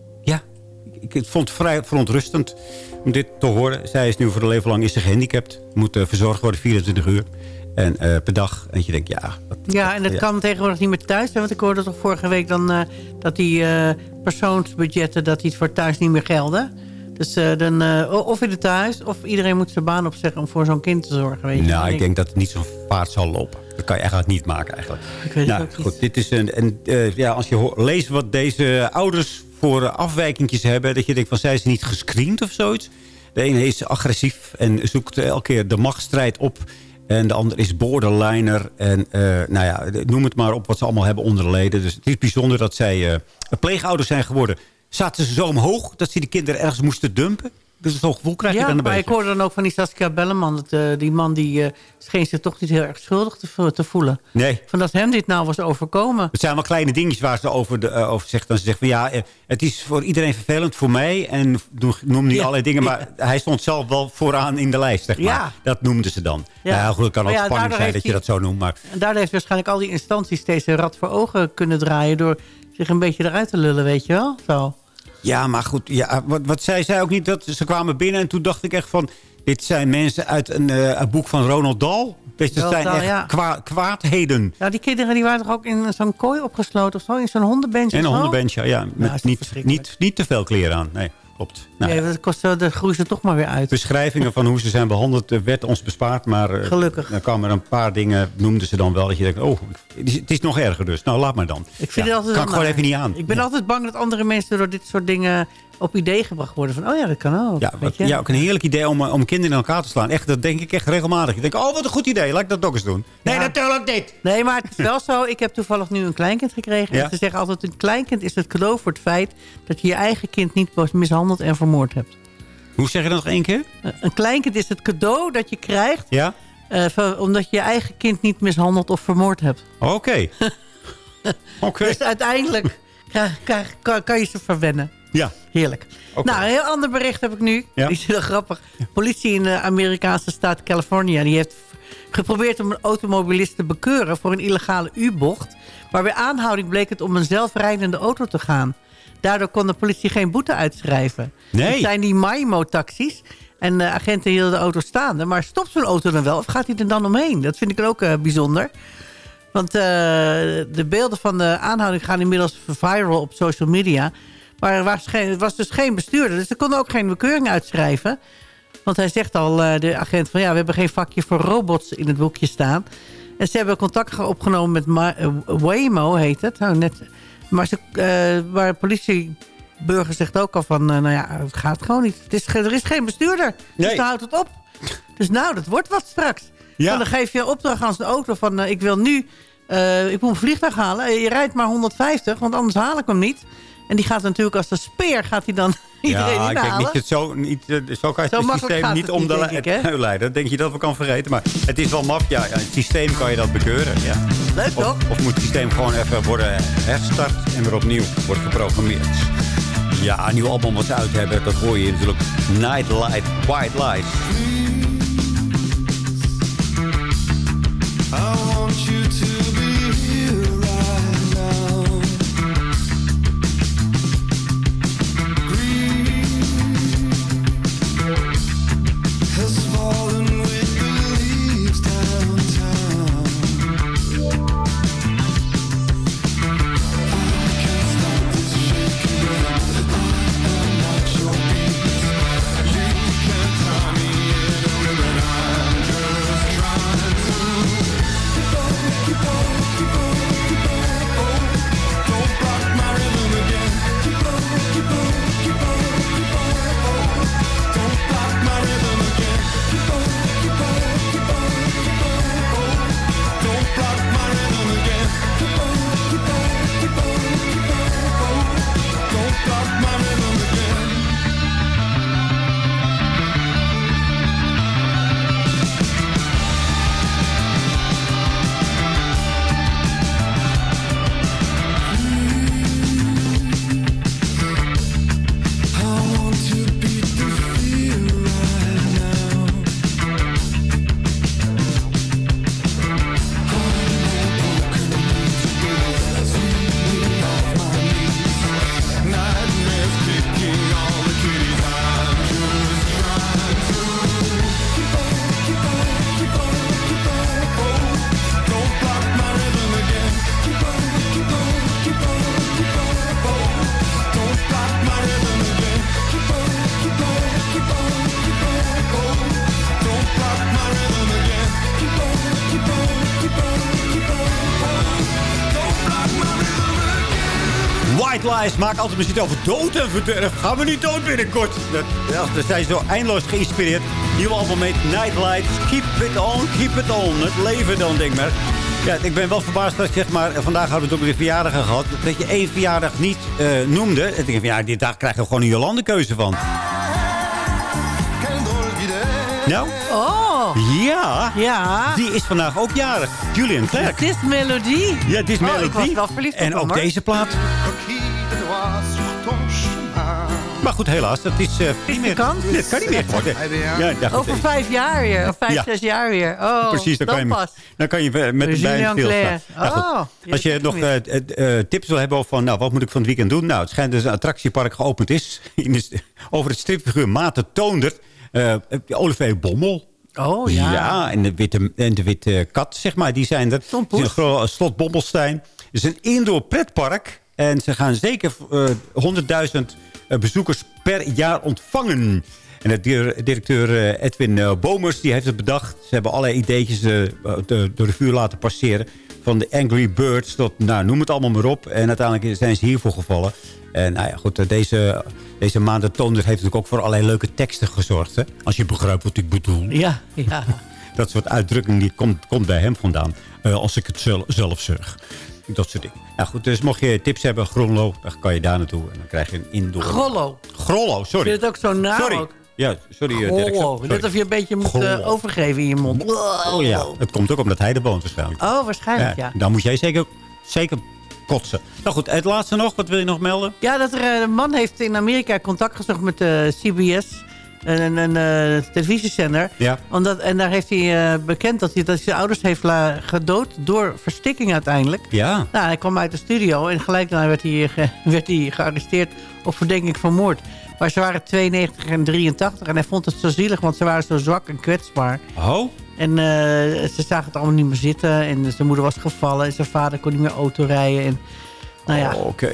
Ik, vond het vrij verontrustend om dit te horen. Zij is nu voor een leven lang is ze gehandicapt. Moet eh, verzorgd worden 24 uur en, eh, per dag. En je denkt, ja... dat-
Ja, en dat
ja.
kan tegenwoordig niet meer thuis. Hè? Want ik hoorde toch vorige week dan, eh, dat die eh, persoonsbudgetten... dat die voor thuis niet meer gelden. Dus dan, of in het thuis, of iedereen moet zijn baan opzeggen... om voor zo'n kind te zorgen. Weet je.
Nou, ik denk dat het niet zo'n vaart zal lopen. Dat kan je eigenlijk niet maken eigenlijk.
Ik weet het
nou,
ook niet.
goed, dit is een, en eh, ja, als je leest wat deze ouders voor eh, afwijkingjes hebben... dat je denkt van, zijn ze niet gescreend of zoiets? De ene is agressief en zoekt elke keer de machtsstrijd op... En de ander is borderliner. En eh, nou ja, noem het maar op wat ze allemaal hebben onderleden. Dus het is bijzonder dat zij eh, pleegouders zijn geworden. Zaten ze zo omhoog dat ze die kinderen ergens moesten dumpen? Dus gevoel krijg je
Ja,
dan een
maar
beetje.
ik hoorde dan ook van die Saskia Belleman... Dat, eh, die man die eh, scheen zich toch niet heel erg schuldig te, vo- te voelen.
Nee.
Van dat hem dit nou was overkomen.
Het zijn wel kleine dingetjes waar ze over, de, over zegt. Dan ze zegt van ja, het is voor iedereen vervelend, voor mij. En noem niet
Ja.
allerlei dingen. Maar hij stond zelf wel vooraan in de lijst, zeg maar. Dat noemden ze dan.
Ja.
Ja, goed, het kan ook
daardoor
zijn dat je dat zo noemt. Maar
En daardoor heeft waarschijnlijk al die instanties steeds een rad voor ogen kunnen draaien... door zich een beetje eruit te lullen, weet je wel? Zo.
Ja, maar goed. Ja, wat, wat zij zei ook niet, dat ze kwamen binnen. En toen dacht ik echt van, dit zijn mensen uit een, eh, een boek van Ronald Dahl. Dus dat
Roald
zijn echt
ja.
kwa- kwaadheden.
Ja, die kinderen die waren toch ook in zo'n kooi opgesloten of zo? In zo'n hondenbench
En
of
een hondenbench, ja.
is
met niet, niet, niet te veel kleren aan. Nee, klopt. Nou,
Nee, dat kost, groeien ze toch maar weer uit.
beschrijvingen van hoe ze zijn behandeld eh, werd ons bespaard. Maar eh,
Gelukkig.
dan kwamen er een paar dingen, noemden ze dan wel. Dat je denkt, oh, het is, nog erger dus. Nou, laat maar dan.
Ik vind
Ja,
het altijd
kan ik gewoon even niet aan.
Ik ben altijd bang dat andere mensen door dit soort dingen op idee gebracht worden. Van, oh ja, dat kan ook.
Ja,
weet
wat,
je?
ja, ook een heerlijk idee om, eh, om kinderen in elkaar te slaan. Echt, dat denk ik echt regelmatig. Ik denk, oh, wat een goed idee. Laat ik dat ook eens doen. Nee,
Ja.
natuurlijk niet.
Nee, maar het is wel zo. Ik heb toevallig nu een kleinkind gekregen.
Ja.
En ze zeggen altijd, een kleinkind is het cadeau voor het feit... dat je je eigen kind niet mishandeld en vermoord hebt.
Hoe zeg je dat nog één keer?
Een kleinkind is het cadeau dat je krijgt...
Ja?
eh, omdat je je eigen kind niet mishandeld of vermoord hebt.
Oké. [laughs] Oké.
Dus uiteindelijk krijg- kan, kan je ze verwennen.
Ja.
Heerlijk. Nou, een heel ander bericht heb ik nu.
Ja.
Die is heel grappig. Politie in de Amerikaanse staat California... die heeft geprobeerd om een automobilist te bekeuren... voor een illegale U-bocht. Maar bij aanhouding bleek het om een zelfrijdende auto te gaan. Daardoor kon de politie geen boete uitschrijven.
Nee.
Het zijn die Maimo-taxis. En de agenten hielden de auto staande. Maar stopt zo'n auto dan wel? Of gaat hij er dan omheen? Dat vind ik ook eh, bijzonder. Want eh, de beelden van de aanhouding gaan inmiddels viral op social media. Maar er was, geen, was dus geen bestuurder. Dus ze konden ook geen bekeuring uitschrijven. Want hij zegt al, eh, de agent, van ja, we hebben geen vakje voor robots in het boekje staan. En ze hebben contact ge- opgenomen met Ma- eh, Waymo, heet het. Nou, net, maar, ze, maar de politieburger zegt ook al van, nou ja, het gaat gewoon niet. Het is, er is geen bestuurder. Dus dan houdt het op. Dus nou, dat wordt wat straks.
Ja.
En dan geef je een opdracht aan zijn auto van... ik wil nu... ik moet een vliegtuig halen. Je rijdt maar 150, want anders haal ik hem niet. En die gaat natuurlijk als een speer... gaat hij dan [laughs] iedereen
Ja, ik denk niet zo, niet, eh, zo kan je
Zo
het systeem niet om de
denk ik. [laughs]
Dat denk je dat we kan vergeten. Maar het is wel maf. Ja, ja, het systeem kan je dat bekeuren. Ja.
Leuk toch?
Of, of moet het systeem gewoon even worden herstart en weer opnieuw wordt geprogrammeerd. Ja, een nieuw album wat ze uit hebben, dat hoor je natuurlijk. Nightlight, White Lies.
I want you to be here
Maakt altijd muziek over dood en verderf. Gaan we niet dood binnenkort? Dat, ja, daar zijn ze zo eindeloos geïnspireerd. Nieuw album met Nightlight. Keep it on, keep it on. Het leven dan, denk maar. Ja, ik ben wel verbaasd dat zeg maar, vandaag hadden we het ook weer verjaardagen gehad. Dat je één verjaardag niet eh, noemde. En ik denk van, ja, dit dag krijg je gewoon een Jolande keuze van. Nou,
Oh,
ja.
ja.
Die is vandaag ook jarig. Julian Clerk.
Het is melodie.
Ja, het is
Oh,
melodie.
ik was wel verliefd op
En ook deze plaat. Maar goed, helaas. Dat is, eh, niet meer. [laughs] dat kan niet meer worden. Ja, ja, goed,
Over vijf jaar weer. Of vijf,
Ja.
zes jaar weer. Oh,
Precies, dan kan, je,
pas.
dan kan je met de
Julian
bij hem stilstaan.
Claire.
Nou.
Oh,
Als je nog eh, eh, tips wil hebben over van, nou, wat moet ik van het weekend doen? Nou, het schijnt dus een attractiepark geopend is. In de, over het stripfiguur Maarten Toonder. eh Olivier Bommel.
Oh, ja.
en de witte, en de witte kat, zeg maar, die zijn er. Het is een slot Bombelstein. Het is een indoor pretpark. En ze gaan zeker eh 100.000 eh, bezoekers per jaar ontvangen. En de dir- directeur eh, Edwin eh, Bomers die heeft het bedacht. Ze hebben allerlei ideetjes eh, de- door de vuur laten passeren. Van de Angry Birds tot, nou, noem het allemaal maar op. En uiteindelijk zijn ze hiervoor gevallen. En nou ja, goed, eh, deze, deze maand de Toonder heeft natuurlijk ook voor allerlei leuke teksten gezorgd. Hè? Als je begrijpt wat ik bedoel.
Ja, ja. [laughs]
Dat soort uitdrukking die komt, komt bij hem vandaan. Eh, als ik het zelf, zelf zeg. Dat soort dingen. Nou goed, dus mocht je tips hebben, Gronlo, dan kan je daar naartoe. En dan krijg je een indoor...
Grollo.
Grollo, sorry.
Vind je het ook zo'n naam
Sorry.
ook?
Ja, sorry eh, Dirk.
Grollo.
Sorry.
Net of je een beetje moet
Grollo.
eh, overgeven in je mond.
Oh ja, het komt ook omdat hij er woont waarschijnlijk.
Oh, waarschijnlijk, ja.
Dan moet jij zeker, zeker kotsen. Nou goed, het laatste nog. Wat wil je nog melden?
Ja, dat er eh, een man heeft in Amerika contact gezocht met de CBS. Een, een, eh, televisiezender.
Ja.
Omdat, en daar heeft hij eh, bekend dat hij, dat hij zijn ouders heeft gedood door verstikking uiteindelijk.
Ja.
Nou, hij kwam uit de studio en gelijk daarna werd hij, ge- [laughs] werd hij gearresteerd op verdenking van moord. Maar ze waren 92 en 83 en hij vond het zo zielig, want ze waren zo zwak en kwetsbaar.
Oh?
En eh, ze zagen het allemaal niet meer zitten en zijn moeder was gevallen en zijn vader kon niet meer auto rijden. En, nou ja,
Oh, Oké.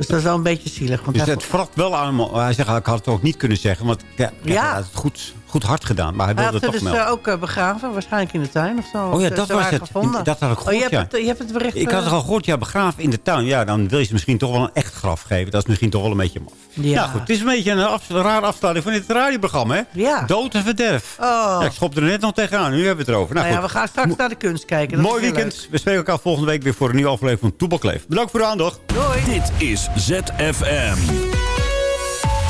Dus dat is wel een beetje zielig. Want
Dus het wrat wel aan. Hij zegt, ik had het ook niet kunnen zeggen. Want ja, kijk,
Ja.
het goed, goed hard gedaan. Maar hij
Hij
wilde
had
het
ze
toch
dus
melden.
eh, ook eh, begraven, waarschijnlijk in de tuin of zo.
Oh ja,
Ze-
dat was het.
Gevonden.
Dat had ik
oh,
gehoord,
je hebt
ja.
het, je hebt het bericht...
Ik had
eh,
het al gehoord, ja, begraven in de tuin. Ja, dan wil je ze misschien toch wel een echt graf geven. Dat is misschien toch wel een beetje maf.
Ja.
Nou goed, het is een beetje een, af, een rare afsluiting van dit radioprogramma, hè?
Ja.
Dood en verderf.
Oh.
Ja, ik schop er net nog tegenaan. Nu hebben we het erover. Nou,
Nou ja,
goed.
we gaan straks naar de kunst kijken. Dat
Mooi weekend. We spreken elkaar volgende week weer voor een nieuwe aflevering van Toebakleef. Bedankt voor de aandacht.
Doei.
Dit is ZFM.